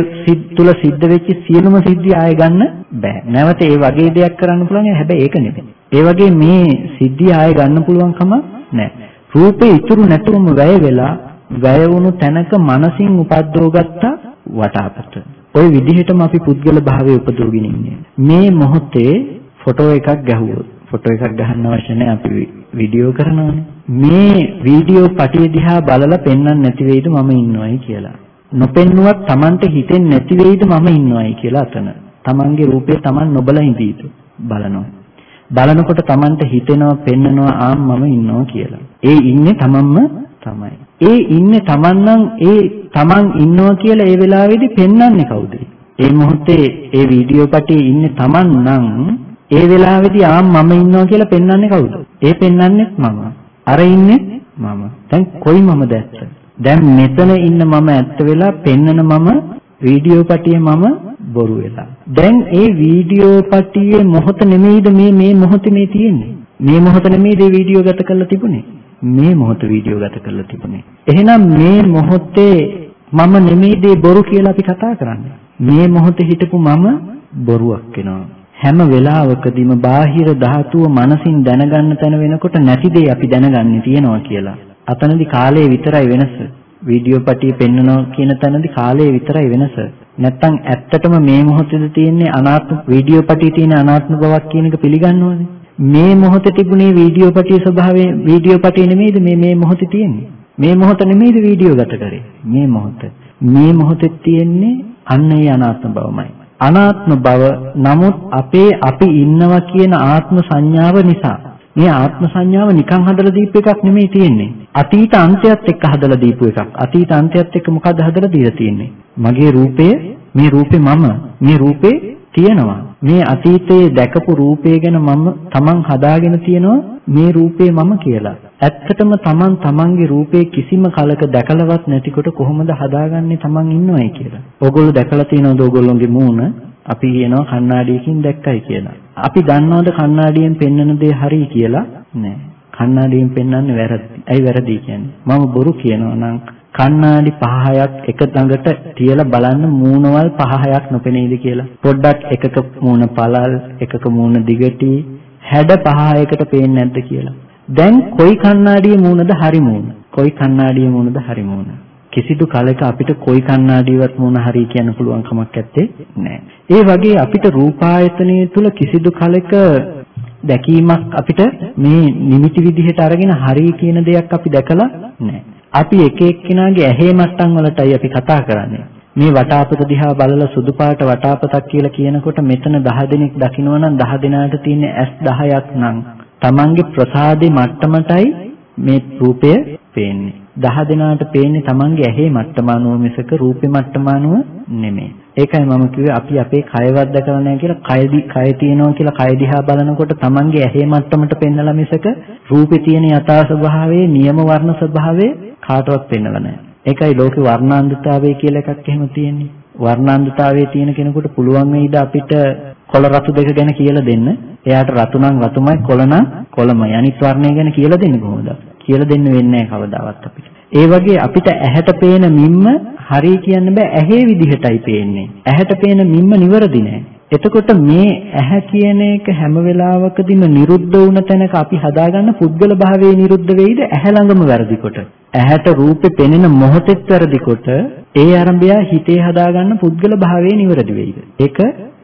තුල සිද්ධ වෙච්ච සියලුම සිද්ධි ආයෙ ගන්න බෑ. නැවත ඒ වගේ දෙයක් කරන්න පුළුවන් හැබැයි ඒක නෙමෙයි. ඒ වගේ මේ සිද්ධි ආයෙ ගන්න පුළුවන් කම නැහැ. රූපේ ඉතුරු නැතුවම වැය වෙලා වැය වුණු තැනක මනසින් උපද්දවගත්ත වටාපත. ওই විදිහටම අපි පුද්ගල භාවයේ උපදවගෙන ඉන්නේ. මේ මොහොතේ ෆොටෝ එකක් ගැහුවොත් ෆොටෝ එකක් ගහන්න අවශ්‍ය නැහැ අපි වීඩියෝ කරනවානේ. මේ වීඩියෝ පටිය දිහා බලලා පෙන්වන්න නැති වෙයිද මම ඉන්නවයි කියලා. නොපෙන්නුවත් Tamante හිතෙන්නේ නැති වෙයිද මම ඉන්නවයි කියලා අතන. Tamanගේ රූපය Taman නොබලා ඉඳීද බලනවා. බලනකොට Tamanට හිතෙනවා පෙන්නනවා ආම් මම ඉන්නවා කියලා. ඒ ඉන්නේ Tamanම තමයි. ඒ ඉන්නේ Taman නම් ඒ Taman ඉන්නවා කියලා ඒ වෙලාවේදී පෙන්වන්නේ කවුද? ඒ මොහොතේ ඒ වීඩියෝ පටියේ ඉන්නේ Taman නම් ඒ වෙලාවේදී ආම් මම ඉන්නවා කියලා පෙන්වන්නේ කවුද? ඒ පෙන්වන්නේ මම. අර ඉන්නේ මම. දැන් කොයි මමද ඇත්ත? දැන් මෙතන ඉන්න මම ඇත්ත වෙලා පෙන්නන මම වීඩියෝ පටියේ මම බොරු වෙලා. දැන් ඒ වීඩියෝ පටියේ මොහොත නෙමෙයිද මේ මේ මොහොතේ මේ තියෙන්නේ. මේ මොහොත නෙමෙයිද මේ වීඩියෝ ගත කරලා තිබුණේ. මේ මොහොත වීඩියෝ ගත කරලා තිබුණේ. එහෙනම් මේ මොහොතේ මම නෙමෙයිද බොරු කියලා අපි කතා කරන්නේ. මේ මොහොතේ හිටපු මම බොරුවක් වෙනවා. හැම වෙලාවකදීම බාහිර ධාතුව මනසින් දැනගන්න තැන වෙනකොට නැති දේ අපි දැනගන්නේ තියනවා කියලා. අතනදි කාලය විතරයි වෙනස. වීඩියෝ පටිය පෙන්වනවා කියන තැනදී කාලය විතරයි වෙනස. නැත්තම් ඇත්තටම මේ මොහොතේද තියෙන්නේ අනාත්ම වීඩියෝ පටියේ තියෙන අනාත්ම බවක් කියන එක පිළිගන්නවද? මේ මොහොතේ තිබුණේ වීඩියෝ පටියේ ස්වභාවය වීඩියෝ පටියේ නෙමෙයිද මේ මේ මොහොතේ තියෙන්නේ? මේ මොහොත නෙමෙයිද වීඩියෝ ගත කරේ? මේ මොහොත. මේ මොහොතේ තියෙන්නේ අන්න ඒ අනාත්ම බවමයි. අනාත්ම බව නමුත් අපේ අපි ඉන්නවා කියන ආත්ම සංඥාව නිසා මේ ආත්ම සංඥාව නිකන් හදලා දීපු එකක් නෙමෙයි තියෙන්නේ. අතීත අන්තයත් එක්ක හදලා දීපු එකක්. අතීත අන්තයත් එක්ක මොකද්ද හදලා දීලා තියෙන්නේ? මගේ රූපය, මේ රූපේ මම, මේ රූපේ තියෙනවා. මේ අතීතයේ දැකපු රූපය ගැන මම තමන් හදාගෙන තියෙනවා මේ රූපේ මම කියලා. ඇත්තටම තමන් තමන්ගේ රූපේ කිසිම කලක දැකලවත් නැතිකොට කොහොමද හදාගන්නේ තමන් ඉන්නවයි කියලා. ඕගොල්ලෝ දැකලා තියෙනවද ඕගොල්ලෝගේ මූණ? අපි කියනවා කණ්ණාඩියකින් දැක්කයි කියලා. අපි දන්නවද කණ්ණාඩියෙන් පෙන්වන දේ හරි කියලා? නෑ. කණ්ණාඩියෙන් පෙන්වන්නේ වැරදි. ඇයි වැරදි කියන්නේ? මම බොරු කියනවා නම් කණ්ණාඩි පහයක් එක ළඟට තියලා බලන්න මූණවල් පහයක් නොපෙනේද කියලා. පොඩ්ඩක් එකක මූණ පළල්, එකක මූණ දිගටි, හැඩ පහයකට පේන්නේ නැද්ද කියලා. දැන් කොයි කණ්ණාඩියේ මූණද හරි මූණ? කොයි කණ්ණාඩියේ මූණද හරි මූණ? කිසිදු කලක අපිට කොයි කණ්ණාඩියවත් මොන හරි කියන්න පුළුවන් කමක් නැත්තේ නෑ. ඒ වගේ අපිට රූපායතනය තුල කිසිදු කලක දැකීමක් අපිට මේ නිමිති විදිහට අරගෙන හරි කියන දෙයක් අපි දැකලා නෑ. අපි එක එක්කෙනාගේ ඇහි මට්ටම් වලටයි අපි කතා කරන්නේ. මේ වටාපත දිහා බලලා සුදු පාට වටාපතක් කියලා කියනකොට මෙතන 10 දෙනෙක් දකිනවා නම් 10 දෙනාට තියෙන ඇස් 10ක් නම් Tamange ප්‍රසාදේ මට්ටමටයි මේ රූපය පේන්නේ. දහ දෙනාට පේන්නේ Tamange ඇහි මට්ටමානුව මිසක රූපේ මට්ටමානුව නෙමෙයි. ඒකයි මම කිව්වේ අපි අපේ කයවත් දැකලා නැහැ කියලා කයදි කය තියෙනවා කියලා කය දිහා බලනකොට Tamange ඇහි මට්ටමට පෙන්නලා මිසක රූපේ තියෙන යථා ස්වභාවයේ නියම වර්ණ ස්වභාවය කාටවත් පෙන්නලා නැහැ. ඒකයි ලෝකේ වර්ණාන්ධතාවය කියලා එකක් එහෙම තියෙන්නේ. වර්ණාන්ධතාවයේ තියෙන කෙනෙකුට පුළුවන් වෙයිද අපිට කොළ රතු දෙක ගැන කියලා දෙන්න? එයාට රතු නම් රතුමයි කොළ නම් කොළමයි. අනිත් වර්ණය ගැන කියලා දෙන්නේ කොහොමද? කියලා දෙන්න වෙන්නේ නැහැ කවදාවත් අපිට. ඒ වගේ අපිට ඇහැට පේන මිම්ම හරි කියන්න බෑ ඇහි විදිහටයි පේන්නේ. ඇහැට පේන මිම්ම නිවැරදි නෑ. එතකොට මේ ඇහැ කියන එක හැම වෙලාවකදීම නිරුද්ධ වුණ තැනක අපි හදාගන්න පුද්ගල භාවයේ නිරුද්ධ වෙයිද ඇහැ ළඟම වැරදි කොට. ඇහැට රූපේ පෙනෙන මොහොතෙත් වැරදි කොට ඒ ආරම්භය හිතේ හදාගන්න පුද්ගල භාවයේ නිවැරදි වෙයිද? ඒක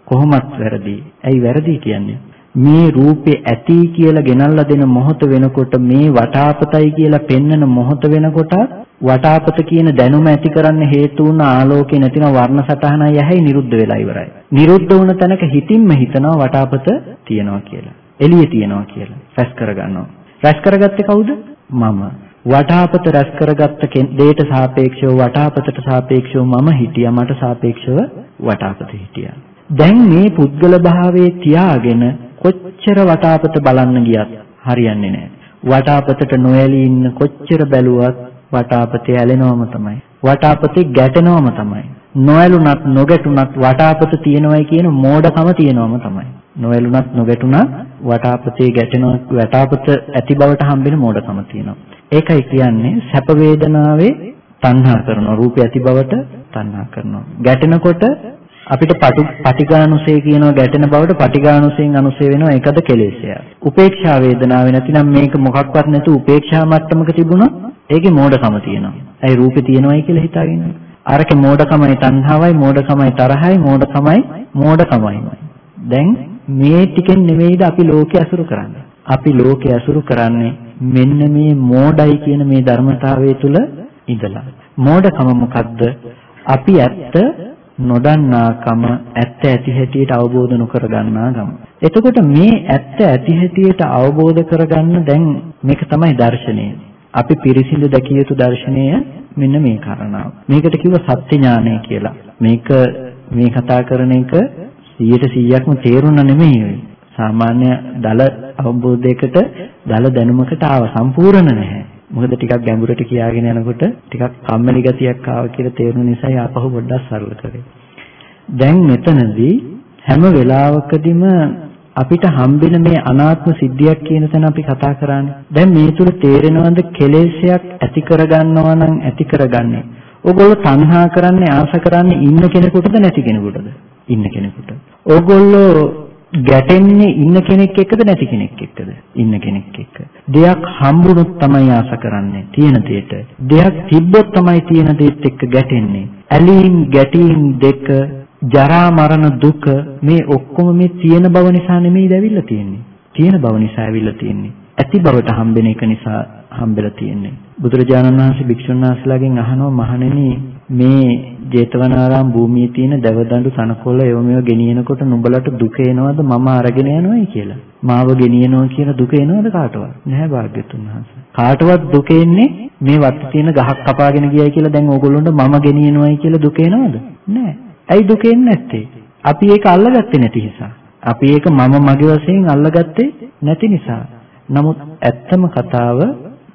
කොහොමත් වැරදි. ඇයි වැරදි කියන්නේ? මේ රූපේ ඇති කියලා ගෙනල්ලා දෙන මොහොත වෙනකොට මේ වටාපතයි කියලා පෙන්වන මොහොත වෙනකොට වටාපත කියන දැනුම ඇති කරන්න හේතු වුණ ආලෝකේ නැතිනම් වර්ණ සටහනයි ඇහැයි නිරුද්ධ වෙලා ඉවරයි. නිරුද්ධ වුණ තැනක හිතින්ම හිතනවා වටාපත තියෙනවා කියලා. එළියේ තියෙනවා කියලා. රැස් කරගන්නවා. රැස් කරගත්තේ කවුද? මම. වටාපත රැස් කරගත්ත දෙයට සාපේක්ෂව වටාපතට සාපේක්ෂව මම හිටියා මට සාපේක්ෂව වටාපත හිටියා. දැන් මේ පුද්ගල භාවයේ තියාගෙන කොච්චර වටාපත බලන්න ගියත් හරියන්නේ නැහැ. වටාපතට නොඇලී ඉන්න කොච්චර බැලුවත් වටාපතේ ඇලෙනවම තමයි. වටාපතේ ගැටෙනවම තමයි. නොඇලුනත් නොගැටුනත් වටාපත තියෙනවයි කියන මෝඩකම තියෙනවම තමයි. නොඇලුනත් නොගැටුනත් වටාපතේ ගැටෙනවා වටාපත ඇති බවට හම්බෙන මෝඩකම තියෙනවා. ඒකයි කියන්නේ සැප වේදනාවේ තණ්හා කරනවා. රූපය ඇති බවට තණ්හා කරනවා. ගැටෙනකොට අපිට පටිඝානුසය කියනවා ගැටෙන බවට පටිඝානුසයෙන් අනුසය වෙනවා ඒකද කෙලෙසය. උපේක්ෂා වේදනාව නැතිනම් මේක මොකක්වත් නැතු උපේක්ෂා මට්ටමක තිබුණොත් ඒකේ මෝඩකම තියෙනවා. ඒ රූපේ තියෙනවයි කියලා හිතාගෙන. අරකේ මෝඩකමයි තණ්හාවයි මෝඩකමයි තරහයි මෝඩකමයි මෝඩකමයි. දැන් මේ ටිකෙන් නෙමෙයිද අපි ලෝකේ අසුරු කරන්නේ. අපි ලෝකේ අසුරු කරන්නේ මෙන්න මේ මෝඩයි කියන මේ ධර්මතාවය තුල ඉඳලා. මෝඩකම මොකද්ද? අපි ඇත්ත නොදන්නාකම ඇත්ත ඇති හැටියට අවබෝධ නොකර ගන්නාකම. එතකොට මේ ඇත්ත ඇති හැටියට අවබෝධ කරගන්න දැන් මේක තමයි දර්ශනය. අපි පිරිසිදු දැකිය යුතු දර්ශනය මෙන්න මේ කාරණාව. මේකට කිව්ව සත්‍ය ඥානය කියලා. මේක මේ කතා කරන එක 100%ක්ම තේරුණා නෙමෙයි. සාමාන්‍ය දල අවබෝධයකට දල දැනුමකට ආව සම්පූර්ණ නැහැ. මොකද ටිකක් ගැඹුරට කියාගෙන යනකොට ටිකක් කම්මැලි ගතියක් ආව කියලා තේරුණ නිසා ආපහු පොඩ්ඩක් සරල කරේ. දැන් මෙතනදී හැම වෙලාවකදීම අපිට හම්බෙන මේ අනාත්ම සිද්ධියක් කියන තැන අපි කතා කරන්නේ. දැන් මේ තුල තේරෙනවද කෙලෙසයක් ඇති කරගන්නවා නම් ඇති කරගන්නේ. ඕගොල්ලෝ තණ්හා කරන්නේ ආස කරන්නේ ඉන්න කෙනෙකුටද නැති කෙනෙකුටද? ඉන්න කෙනෙකුට. ඕගොල්ලෝ ගැටෙන්නේ ඉන්න කෙනෙක් එක්කද නැති කෙනෙක් එක්කද? ඉන්න කෙනෙක් එක්ක. දෙයක් හම්බුනොත් තමයි ආස කරන්නේ තියෙන දෙයට. දෙයක් තිබ්බොත් තමයි තියෙන දෙයට එක්ක ගැටෙන්නේ. ඇලීම් ගැටීම් දෙක ජරා මරණ දුක මේ ඔක්කොම මේ තියෙන බව නිසා නෙමෙයි දැවිලා තියෙන්නේ. තියෙන බව නිසා ඇවිල්ලා තියෙන්නේ. ඇති බවට හම්බෙන එක නිසා හම්බෙලා තියෙන්නේ. බුදුරජාණන් වහන්සේ භික්ෂුන් වහන්සේලාගෙන් අහනවා මහණෙනි මේ ජේතවනාරාම භූමියේ තියෙන දවදඬු තනකොළ ඒව මේව ගෙනියනකොට නුඹලට දුක එනවද මම අරගෙන යනවයි කියලා. මාව ගෙනියනවා කියන දුක එනවද කාටවත්? නැහැ භාග්‍යතුන් වහන්සේ. කාටවත් දුක එන්නේ මේ වත් තියෙන ගහක් කපාගෙන ගියයි කියලා දැන් ඕගොල්ලන්ට මම ගෙනියනවයි කියලා දුක එනවද? නැහැ. ඇයි දුක එන්නේ නැත්තේ? අපි ඒක අල්ලගත්තේ නැති නිසා. අපි ඒක මම මගේ වශයෙන් අල්ලගත්තේ නැති නිසා. නමුත් ඇත්තම කතාව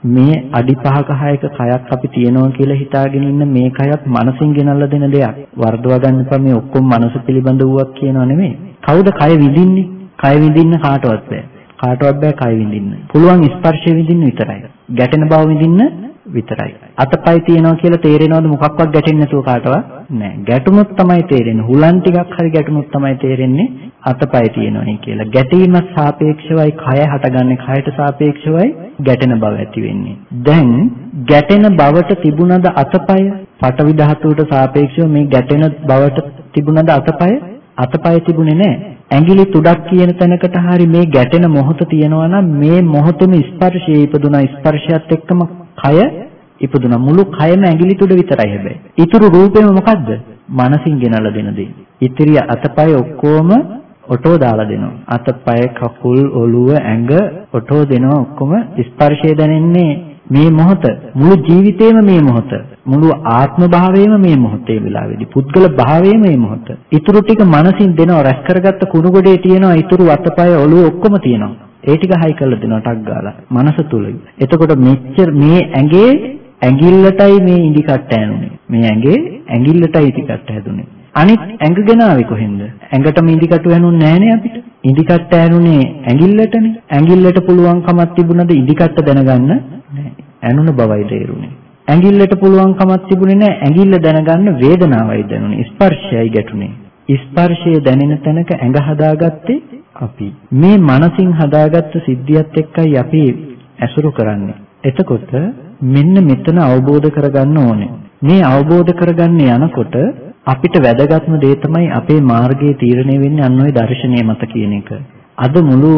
මේ අඩි 5ක 6ක කයක් අපි තියනවා කියලා හිතාගෙන ඉන්න මේ කයත් මනසින් ගෙනල්ලා දෙන දෙයක්. වර්ධව ගන්න එපා මේ ඔක්කොම මනස පිළිබඳ වූවක් කියනවා නෙමෙයි. කවුද කය විඳින්නේ? කය විඳින්න කාටවත් බෑ. කාටවත් බෑ කය විඳින්න. පුළුවන් ස්පර්ශය විඳින්න විතරයි. ගැටෙන බව විඳින්න විතරයි. අතපය තියනවා කියලා තේරෙනවද මොකක්වත් ගැටෙන්නේ නැතුව කාටවත්? නෑ. ගැටුනොත් තමයි තේරෙන්නේ. හුලන් ටිකක් හරි ගැටුනොත් තමයි තේරෙන්නේ අතපය තියෙනවයි කියලා. ගැටීමත් සාපේක්ෂවයි කය හටගන්නේ කයට සාපේක්ෂවයි ගැටෙන බව ඇති වෙන්නේ. දැන් ගැටෙන බවට තිබුණද අතපය පටවි ධාතුවට සාපේක්ෂව මේ ගැටෙන බවට තිබුණද අතපය අතපය තිබුණේ නැහැ. ඇඟිලි තුඩක් කියන තැනකට හරි මේ ගැටෙන මොහොත තියෙනවා නම් මේ මොහොතේම ස්පර්ශයේ ඉපදුනා ස්පර්ශයත් එක්කම කය ඉපදුනා මුළු කයම ඇඟිලි තුඩ විතරයි හැබැයි. ඊතුරු රූපෙම මොකද්ද? මනසින් ගෙනල්ලා දෙන දේ. ඉතිරිය අතපය ඔක්කොම ඔටෝ දාලා දෙනවා. අතපය කකුල් ඔළුව ඇඟ ඔටෝ දෙනවා ඔක්කොම ස්පර්ශය දැනෙන්නේ මේ මොහොත මුළු ජීවිතේම මේ මොහොත මුළු ආත්ම භාවයම මේ මොහොතේ වෙලාවේදී පුද්ගල භාවයම මේ මොහොත. ඊටු ටික මනසින් දෙනවා රැස් කරගත්ත කුණු ගොඩේ තියෙනවා ඊටු අතපය ඔළුව ඔක්කොම තියෙනවා. ඒ ටික හයි කරලා දෙනවා ටක් ගාලා මනස තුල. එතකොට මෙච්චර මේ ඇඟේ ඇඟිල්ලටයි මේ ඉදි කට්ට ඇනුනේ. මේ ඇඟේ ඇඟිල්ලටයි ඉදි කට්ට හැදුනේ. අනිත් ඇඟ ගෙනාවේ කොහෙන්ද? ඇඟටම ඉදි කටු ඇනුන්නේ නැහනේ අපිට. ඉදිකට්ට ඇනුනේ ඇඟිල්ලටනේ. ඇඟිල්ලට පුළුවන්කමක් තිබුණද ඉදිකට්ට දැනගන්න නැහැ. ඇනුන බවයි තේරුනේ. ඇඟිල්ලට පුළුවන්කමක් තිබුණේ නැහැ ඇඟිල්ල දැනගන්න වේදනාවයි දැනුනේ. ස්පර්ශයයි ගැටුනේ. ස්පර්ශය දැනෙන තැනක ඇඟ හදාගත්තේ අපි. මේ මනසින් හදාගත්ත සිද්ධියත් එක්කයි අපි ඇසුරු කරන්නේ. එතකොට මෙන්න මෙතන අවබෝධ කරගන්න ඕනේ. මේ අවබෝධ කරගන්න යනකොට අපිට වැදගත්ම දේ තමයි අපේ මාර්ගයේ තීරණය වෙන්නේ අන්න ওই දර්ශනීය මත කියන එක. අද මුළු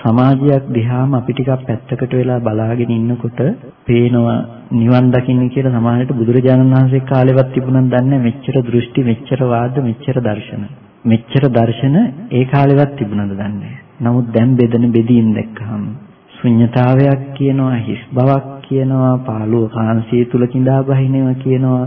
සමාජයක් දිහාම අපි ටිකක් පැත්තකට වෙලා බලාගෙන ඉන්නකොට පේනවා නිවන් දකින්න කියලා සමාජයට බුදුරජාණන් වහන්සේ කාලෙවත් තිබුණාද දන්නේ මෙච්චර දෘෂ්ටි මෙච්චර වාද මෙච්චර දර්ශන මෙච්චර දර්ශන ඒ කාලෙවත් තිබුණාද දන්නේ නමුත් දැන් බෙදෙන බෙදීම් දැක්කහම ශුන්්‍යතාවයක් කියනවා හිස් බවක් කියනවා පාළුව කාංශය තුල කිඳා බහිනවා කියනවා.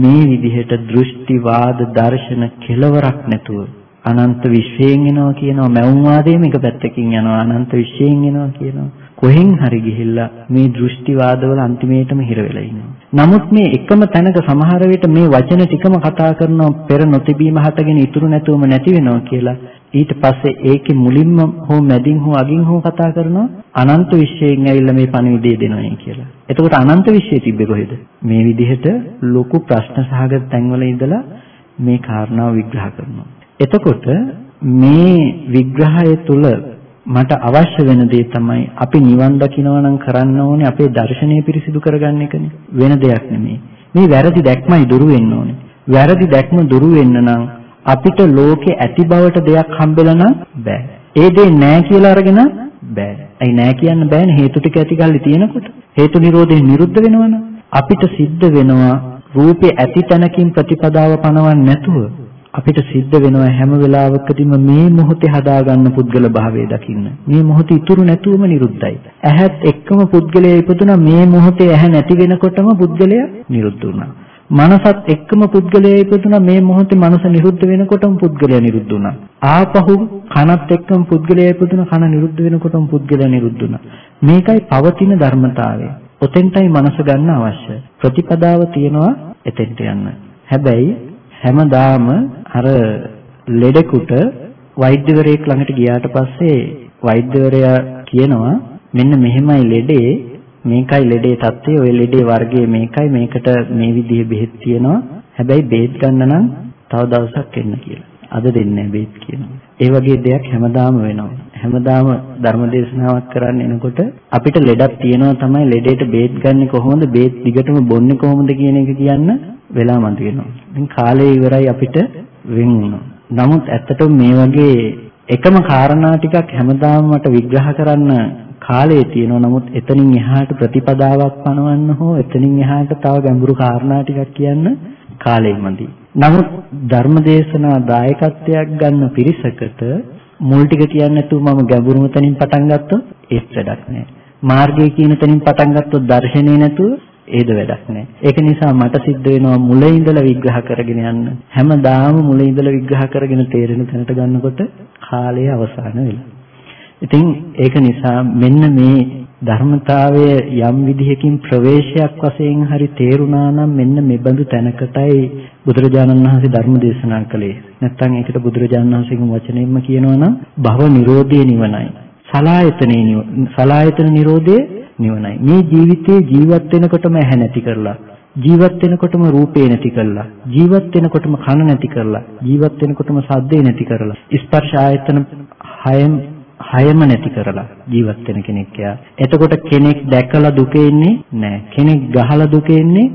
මේ විදිහට දෘෂ්ටි වාද දර්ශන කෙලවරක් නැතුව අනන්ත විශ්වයෙන් එනවා කියනවා. මෞන් වාදයේ මේක පැත්තකින් යනවා අනන්ත විශ්වයෙන් එනවා කියනවා. කොහෙන් හරි ගිහිල්ලා මේ දෘෂ්ටිවාදවල අන්තිමේටම හිර වෙලා ඉන්නවා. නමුත් මේ එකම තැනක සමහර විට මේ වචන ටිකම කතා කරනවා පෙර නොතිබීම හටගෙන ඉතුරු නැතුවම නැති වෙනවා කියලා. ඊට පස්සේ ඒකේ මුලින්ම හෝ මැදින් හෝ අගින් හෝ කතා කරනවා අනන්ත විශ්වයෙන් ඇවිල්ලා මේ පණිවිඩය දෙනවයි කියලා. එතකොට අනන්ත විශ්වය තිබ්බේ කොහෙද? මේ විදිහට ලොකු ප්‍රශ්න සහගත තැන්වල ඉඳලා මේ කාරණාව විග්‍රහ කරනවා. එතකොට මේ විග්‍රහය තුල මට අවශ්‍ය වෙන දේ තමයි අපි නිවන් දකිනවා නම් කරන්න ඕනේ අපේ දර්ශනය පිරිසිදු කරගන්න එකනේ. වෙන දෙයක් නෙමෙයි. මේ වැරදි දැක්මයි දුරු වෙන්න ඕනේ. වැරදි දැක්ම දුරු වෙන්න නම් අපිට ලෝකේ ඇති බවට දෙයක් හම්බෙලා නම් බෑ. ඒ දේ නෑ කියලා අරගෙන බෑ. ඇයි නෑ කියන්න බෑනේ හේතු ටික ඇති කල්ලි තියෙනකොට. හේතු නිරෝධය නිරුද්ධ වෙනවනම් අපිට සිද්ධ වෙනවා රූපේ ඇති තැනකින් ප්‍රතිපදාව පනවන්නේ නැතුව අපිට සිද්ධ වෙනවා හැම වෙලාවකදීම මේ මොහොතේ හදාගන්න පුද්ගල භාවය දකින්න. මේ මොහොත ඉතුරු නැතුවම නිරුද්ධයි. ඇහත් එක්කම පුද්ගලයා ඉපදුනා මේ මොහොතේ ඇහැ නැති වෙනකොටම පුද්ගලයා නිරුද්ධ වුණා. මනසත් එක්කම පුද්ගලයා ඉපදුනා මේ මොහොතේ මනස නිරුද්ධ වෙනකොටම පුද්ගලයා නිරුද්ධ වුණා. ආපහු කනත් එක්කම පුද්ගලයා ඉපදුනා කන නිරුද්ධ වෙනකොටම පුද්ගලයා නිරුද්ධ වුණා. මේකයි පවතින ධර්මතාවය. ඔතෙන්ටයි මනස ගන්න අවශ්‍ය. ප්‍රතිපදාව තියනවා එතෙන්ට යන්න. හැබැයි හැමදාම අර ලෙඩෙකුට වෛද්‍යවරයෙක් ළඟට ගියාට පස්සේ වෛද්‍යවරයා කියනවා මෙන්න මෙහෙමයි ලෙඩේ මේකයි ලෙඩේ தත්ත්වය ඔය ලෙඩේ වර්ගය මේකයි මේකට මේ විදිහේ බෙහෙත් තියෙනවා හැබැයි බෙහෙත් ගන්න නම් තව දවසක් එන්න කියලා. අද දෙන්නේ බෙහෙත් කියනවා. ඒ වගේ දෙයක් හැමදාම වෙනවා. හැමදාම ධර්මදේශනාවක් කරන්න එනකොට අපිට ලෙඩක් තියෙනවා තමයි ලෙඩේට බෙහෙත් ගන්න කොහොමද බෙහෙත් දිගටම බොන්නේ කොහොමද කියන එක කියන්න වෙලා මත වෙනවා. ඉතින් කාලය ඉවරයි අපිට වෙන් වුණා. නමුත් ඇත්තටම මේ වගේ එකම කාරණා ටිකක් හැමදාම මට විග්‍රහ කරන්න කාලය තියෙනවා. නමුත් එතනින් එහාට ප්‍රතිපදාවක් පනවන්න හෝ එතනින් එහාට තව ගැඹුරු කාරණා ටිකක් කියන්න කාලෙ මදි. නමුත් ධර්මදේශනා දායකත්වයක් ගන්න පිරිසකට මුල් ටික කියන්නේ නැතුව මම ගැඹුරුම තැනින් පටන් ගත්තොත් ඒත් වැඩක් නැහැ. මාර්ගය කියන තැනින් පටන් ගත්තොත් දර්ශනේ නැතුව ඒද වැඩක් නැහැ. ඒක නිසා මට සිද්ධ වෙනවා මුල ඉඳලා විග්‍රහ කරගෙන යන්න. හැමදාම මුල ඉඳලා විග්‍රහ කරගෙන තේරෙන තැනට ගන්නකොට කාලය අවසන් වෙලා. ඉතින් ඒක නිසා මෙන්න මේ ධර්මතාවය යම් විදිහකින් ප්‍රවේශයක් වශයෙන් හරි තේරුණා නම් මෙන්න මෙබඳු තැනකටයි බුදුරජාණන් වහන්සේ ධර්ම දේශනා කළේ. නැත්තම් ඒකට බුදුරජාණන් වහන්සේගේ වචනයෙන්ම කියනවා නම් භව නිරෝධය නිවනයි. සලායතනේ සලායතන නිරෝධය නිවනයි. මේ ජීවිතේ ජීවත් වෙනකොටම ඇහැ නැති කරලා ජීවත් වෙනකොටම රූපේ නැති කරලා ජීවත් වෙනකොටම කන නැති කරලා ජීවත් වෙනකොටම ශබ්දේ නැති කරලා ස්පර්ශ ආයතන හයම හයම නැති කරලා ජීවත් වෙන කෙනෙක් යා. එතකොට කෙනෙක් දැකලා දුකේ ඉන්නේ නැහැ. කෙනෙක් ගහලා දුකේ ඉන්නේ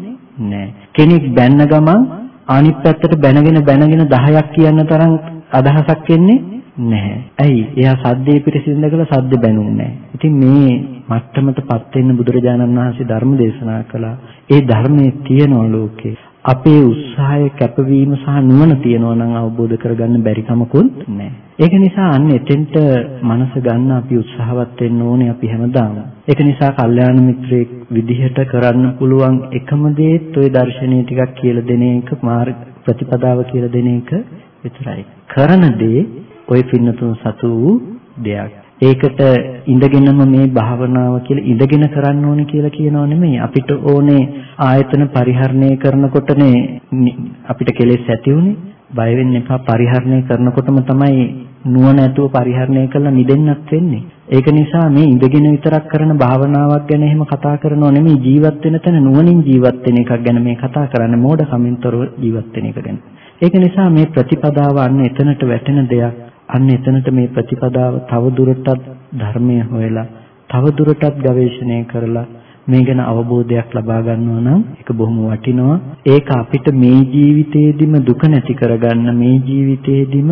නැහැ. කෙනෙක් බැන්න ගමන් අනිත් පැත්තට බැනගෙන බැනගෙන 10ක් කියන්න තරම් අදහසක් එන්නේ නැහැ. ඇයි? එයා සද්දේ පිරිසිඳ කළා සද්ද බැනුන්නේ නැහැ. ඉතින් මේ මට්ටමටපත් වෙන්න බුදුරජාණන් වහන්සේ ධර්ම දේශනා කළා. ඒ ධර්මයේ තියෙන ලෝකේ අපේ උත්සාහය කැපවීම සහ නුවණ තියනවා නම් අවබෝධ කරගන්න බැරි කමකුත් නැහැ. ඒක නිසා අන්න එතෙන්ට මනස ගන්න අපි උත්සාහවත් වෙන්න ඕනේ අපි හැමදාම. ඒක නිසා කල්යාණ මිත්‍රයෙක් විදිහට කරන්න පුළුවන් එකම දේත් ওই දර්ශනීය ටිකක් කියලා දෙන එක මාර්ග ප්‍රතිපදාව කියලා දෙන එක විතරයි. කරන දේ ওই පින්නතුන් සතු වූ දෙයක්. ඒකට ඉඳගෙනම මේ භාවනාව කියලා ඉඳගෙන කරන්න ඕනේ කියලා කියනව නෙමෙයි. අපිට ඕනේ ආයතන පරිහරණය කරනකොටනේ අපිට කෙලෙස් ඇති උනේ. බය වෙන්න එපා පරිහරණය කරනකොටම තමයි නුවණ ඇතුව පරිහරණය කරලා මිදෙන්නත් වෙන්නේ. ඒක නිසා මේ ඉඳගෙන විතරක් කරන භාවනාවක් ගැන එහෙම කතා කරනව නෙමෙයි ජීවත් වෙන තැන නුවණින් ජීවත් වෙන එකක් ගැන මේ කතා කරන්නේ මෝඩකමින් තොරව ජීවත් වෙන එක ගැන. ඒක නිසා මේ ප්‍රතිපදාව අන්න එතනට වැටෙන දෙයක්. අන්න එතනට මේ ප්‍රතිපදාව තව දුරටත් ධර්මය හොයලා තව දුරටත් ගවේෂණය කරලා මේ ගැන අවබෝධයක් ලබා ගන්නවා නම් ඒක බොහොම වටිනවා. ඒක අපිට මේ ජීවිතේදිම දුක නැති කරගන්න මේ ජීවිතේදිම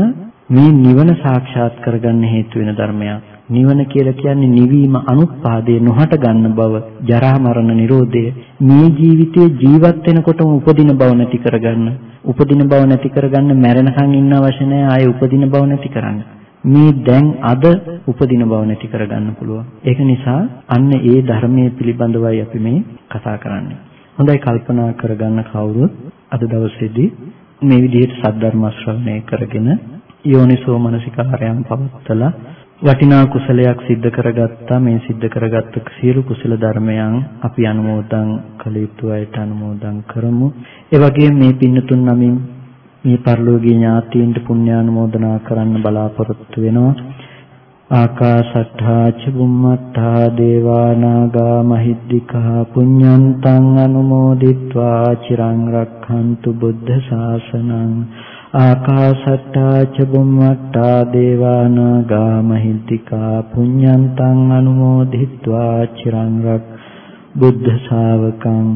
මේ නිවන සාක්ෂාත් කරගන්න හේතු වෙන ධර්මයක්. නිවන කියලා කියන්නේ නිවීම අනුත්පාදේ නොහට ගන්න බව, ජරා මරණ නිරෝධය මේ ජීවිතයේ ජීවත් වෙනකොටම උපදින බව නැති කරගන්න. උපදින බව නැති කරගන්න මැරෙනකන් ඉන්න අවශ්‍ය නැහැ ආයේ උපදින බව නැති කරන්න. මේ දැන් අද උපදින බව නැති කරගන්න පුළුවන්. ඒක නිසා අන්න ඒ ධර්මයේ පිළිබඳවයි අපි මේ කතා කරන්නේ. හොඳයි කල්පනා කරගන්න කවුරුත් අද දවසේදී මේ විදිහට සද්ධර්ම ශ්‍රවණය කරගෙන යෝනිසෝ මනසිකාරයන් පවත්තලා වටිනා කුසලයක් සිද්ධ කරගත්තා. මේ සිද්ධ කරගත්ත සියලු කුසල ධර්මයන් අපි අනුමෝදන් කළ යුතු අයට අනුමෝදන් කරමු. ඒ වගේම මේ පින්නතුන් නමින් මේ පරිලෝකීය ඥාතීන්ට පුණ්‍යානුමෝදනා කරන්න බලාපොරොත්තු වෙනවා. ආකාශට්ඨා ච බුම්මට්ඨා දේවා නාග මහිද්దికා පුඤ්ඤන්තං අනුමෝදිත්වා. චිරං රක්ඛන්තු බුද්ධ ශාසනං ආකාසට්ටා ච බුම්මට්ටා දේවානාගා මහින්තිකා පුඤ්ඤන්තං අනුමෝදිත්වා චිරං රක් බුද්ධ ශාවකං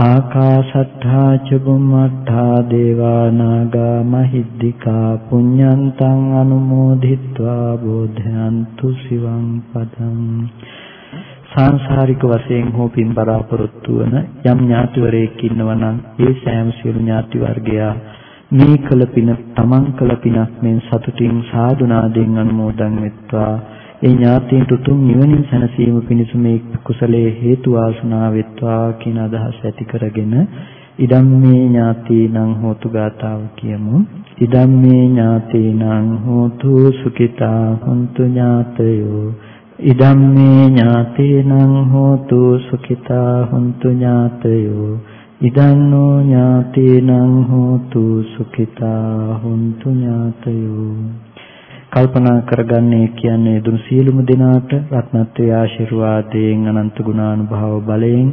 ආකාසට්ටා ච බුම්මට්ටා දේවානාගා මහිද්దికා පුඤ්ඤන්තං අනුමෝදිත්වා බෝධයන්තු සිවං පදං සාංශාරික වශයෙන් හෝ පින් බලාපොරොත්තු වන යම් ඥාතිවරයෙක් ඉන්නවා නම් ඒ සෑම සියලු ඥාති වර්ගයා මේ කළ පින තමන් කළ පිනක් මෙන් සතුටින් සාදුනාදෙන් අනුමෝදන් වෙත්වා. ඒ ඥාතීන්ට උතුම් නිවනින් සැනසීම පිණිස මේ කුසලයේ හේතු වාසනා වෙත්වා කියන අදහස ඇති කරගෙන ඉදම්මේ ඥාතීනං හෝතු ගාතාව කියමු. ඉදම්මේ ඥාතීනං හෝතු සුඛිතා හුන්තු ඥාතයෝ. ඉදම්මේ ඥාතීනං හෝතු සුඛිතා හුන්තු ඥාතයෝ. ඉදන්නෝ ඥාතීනං හෝතු සුඛිතා හුන්තු ඥාතයෝ. කල්පනා කරගන්නේ කියන්නේ දුන් සියලුම දෙනාට රත්නත්‍රයේ ආශිර්වාදයෙන් අනන්ත ගුණානුභාව බලයෙන්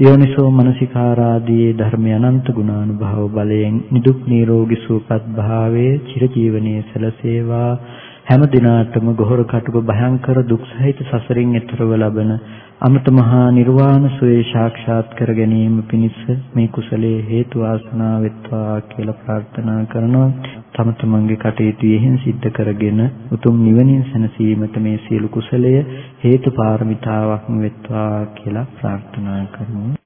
යෝනිසෝ මනසිකාරාදී ධර්ම අනන්ත ගුණානුභාව බලයෙන් නිදුක් නිරෝගී සුවපත් භාවයේ චිරජීවනයේ සැලසේවා. හැම දිනාටම ගොහර කටුක භයංකර දුක් සහිත සසරින් එතරව ලබන අමත මහා නිර්වාණ සෝය සාක්ෂාත් කර ගැනීම පිණිස මේ කුසලයේ හේතු වාසනා වෙත්වා කියලා ප්‍රාර්ථනා කරනවා. තම තමන්ගේ කටයුතු යෙහින් සිද්ධ කරගෙන උතුම් නිවනින් සැනසීමට මේ සියලු කුසලය හේතු පාරමිතාවක් වෙත්වා කියලා ප්‍රාර්ථනා කරමු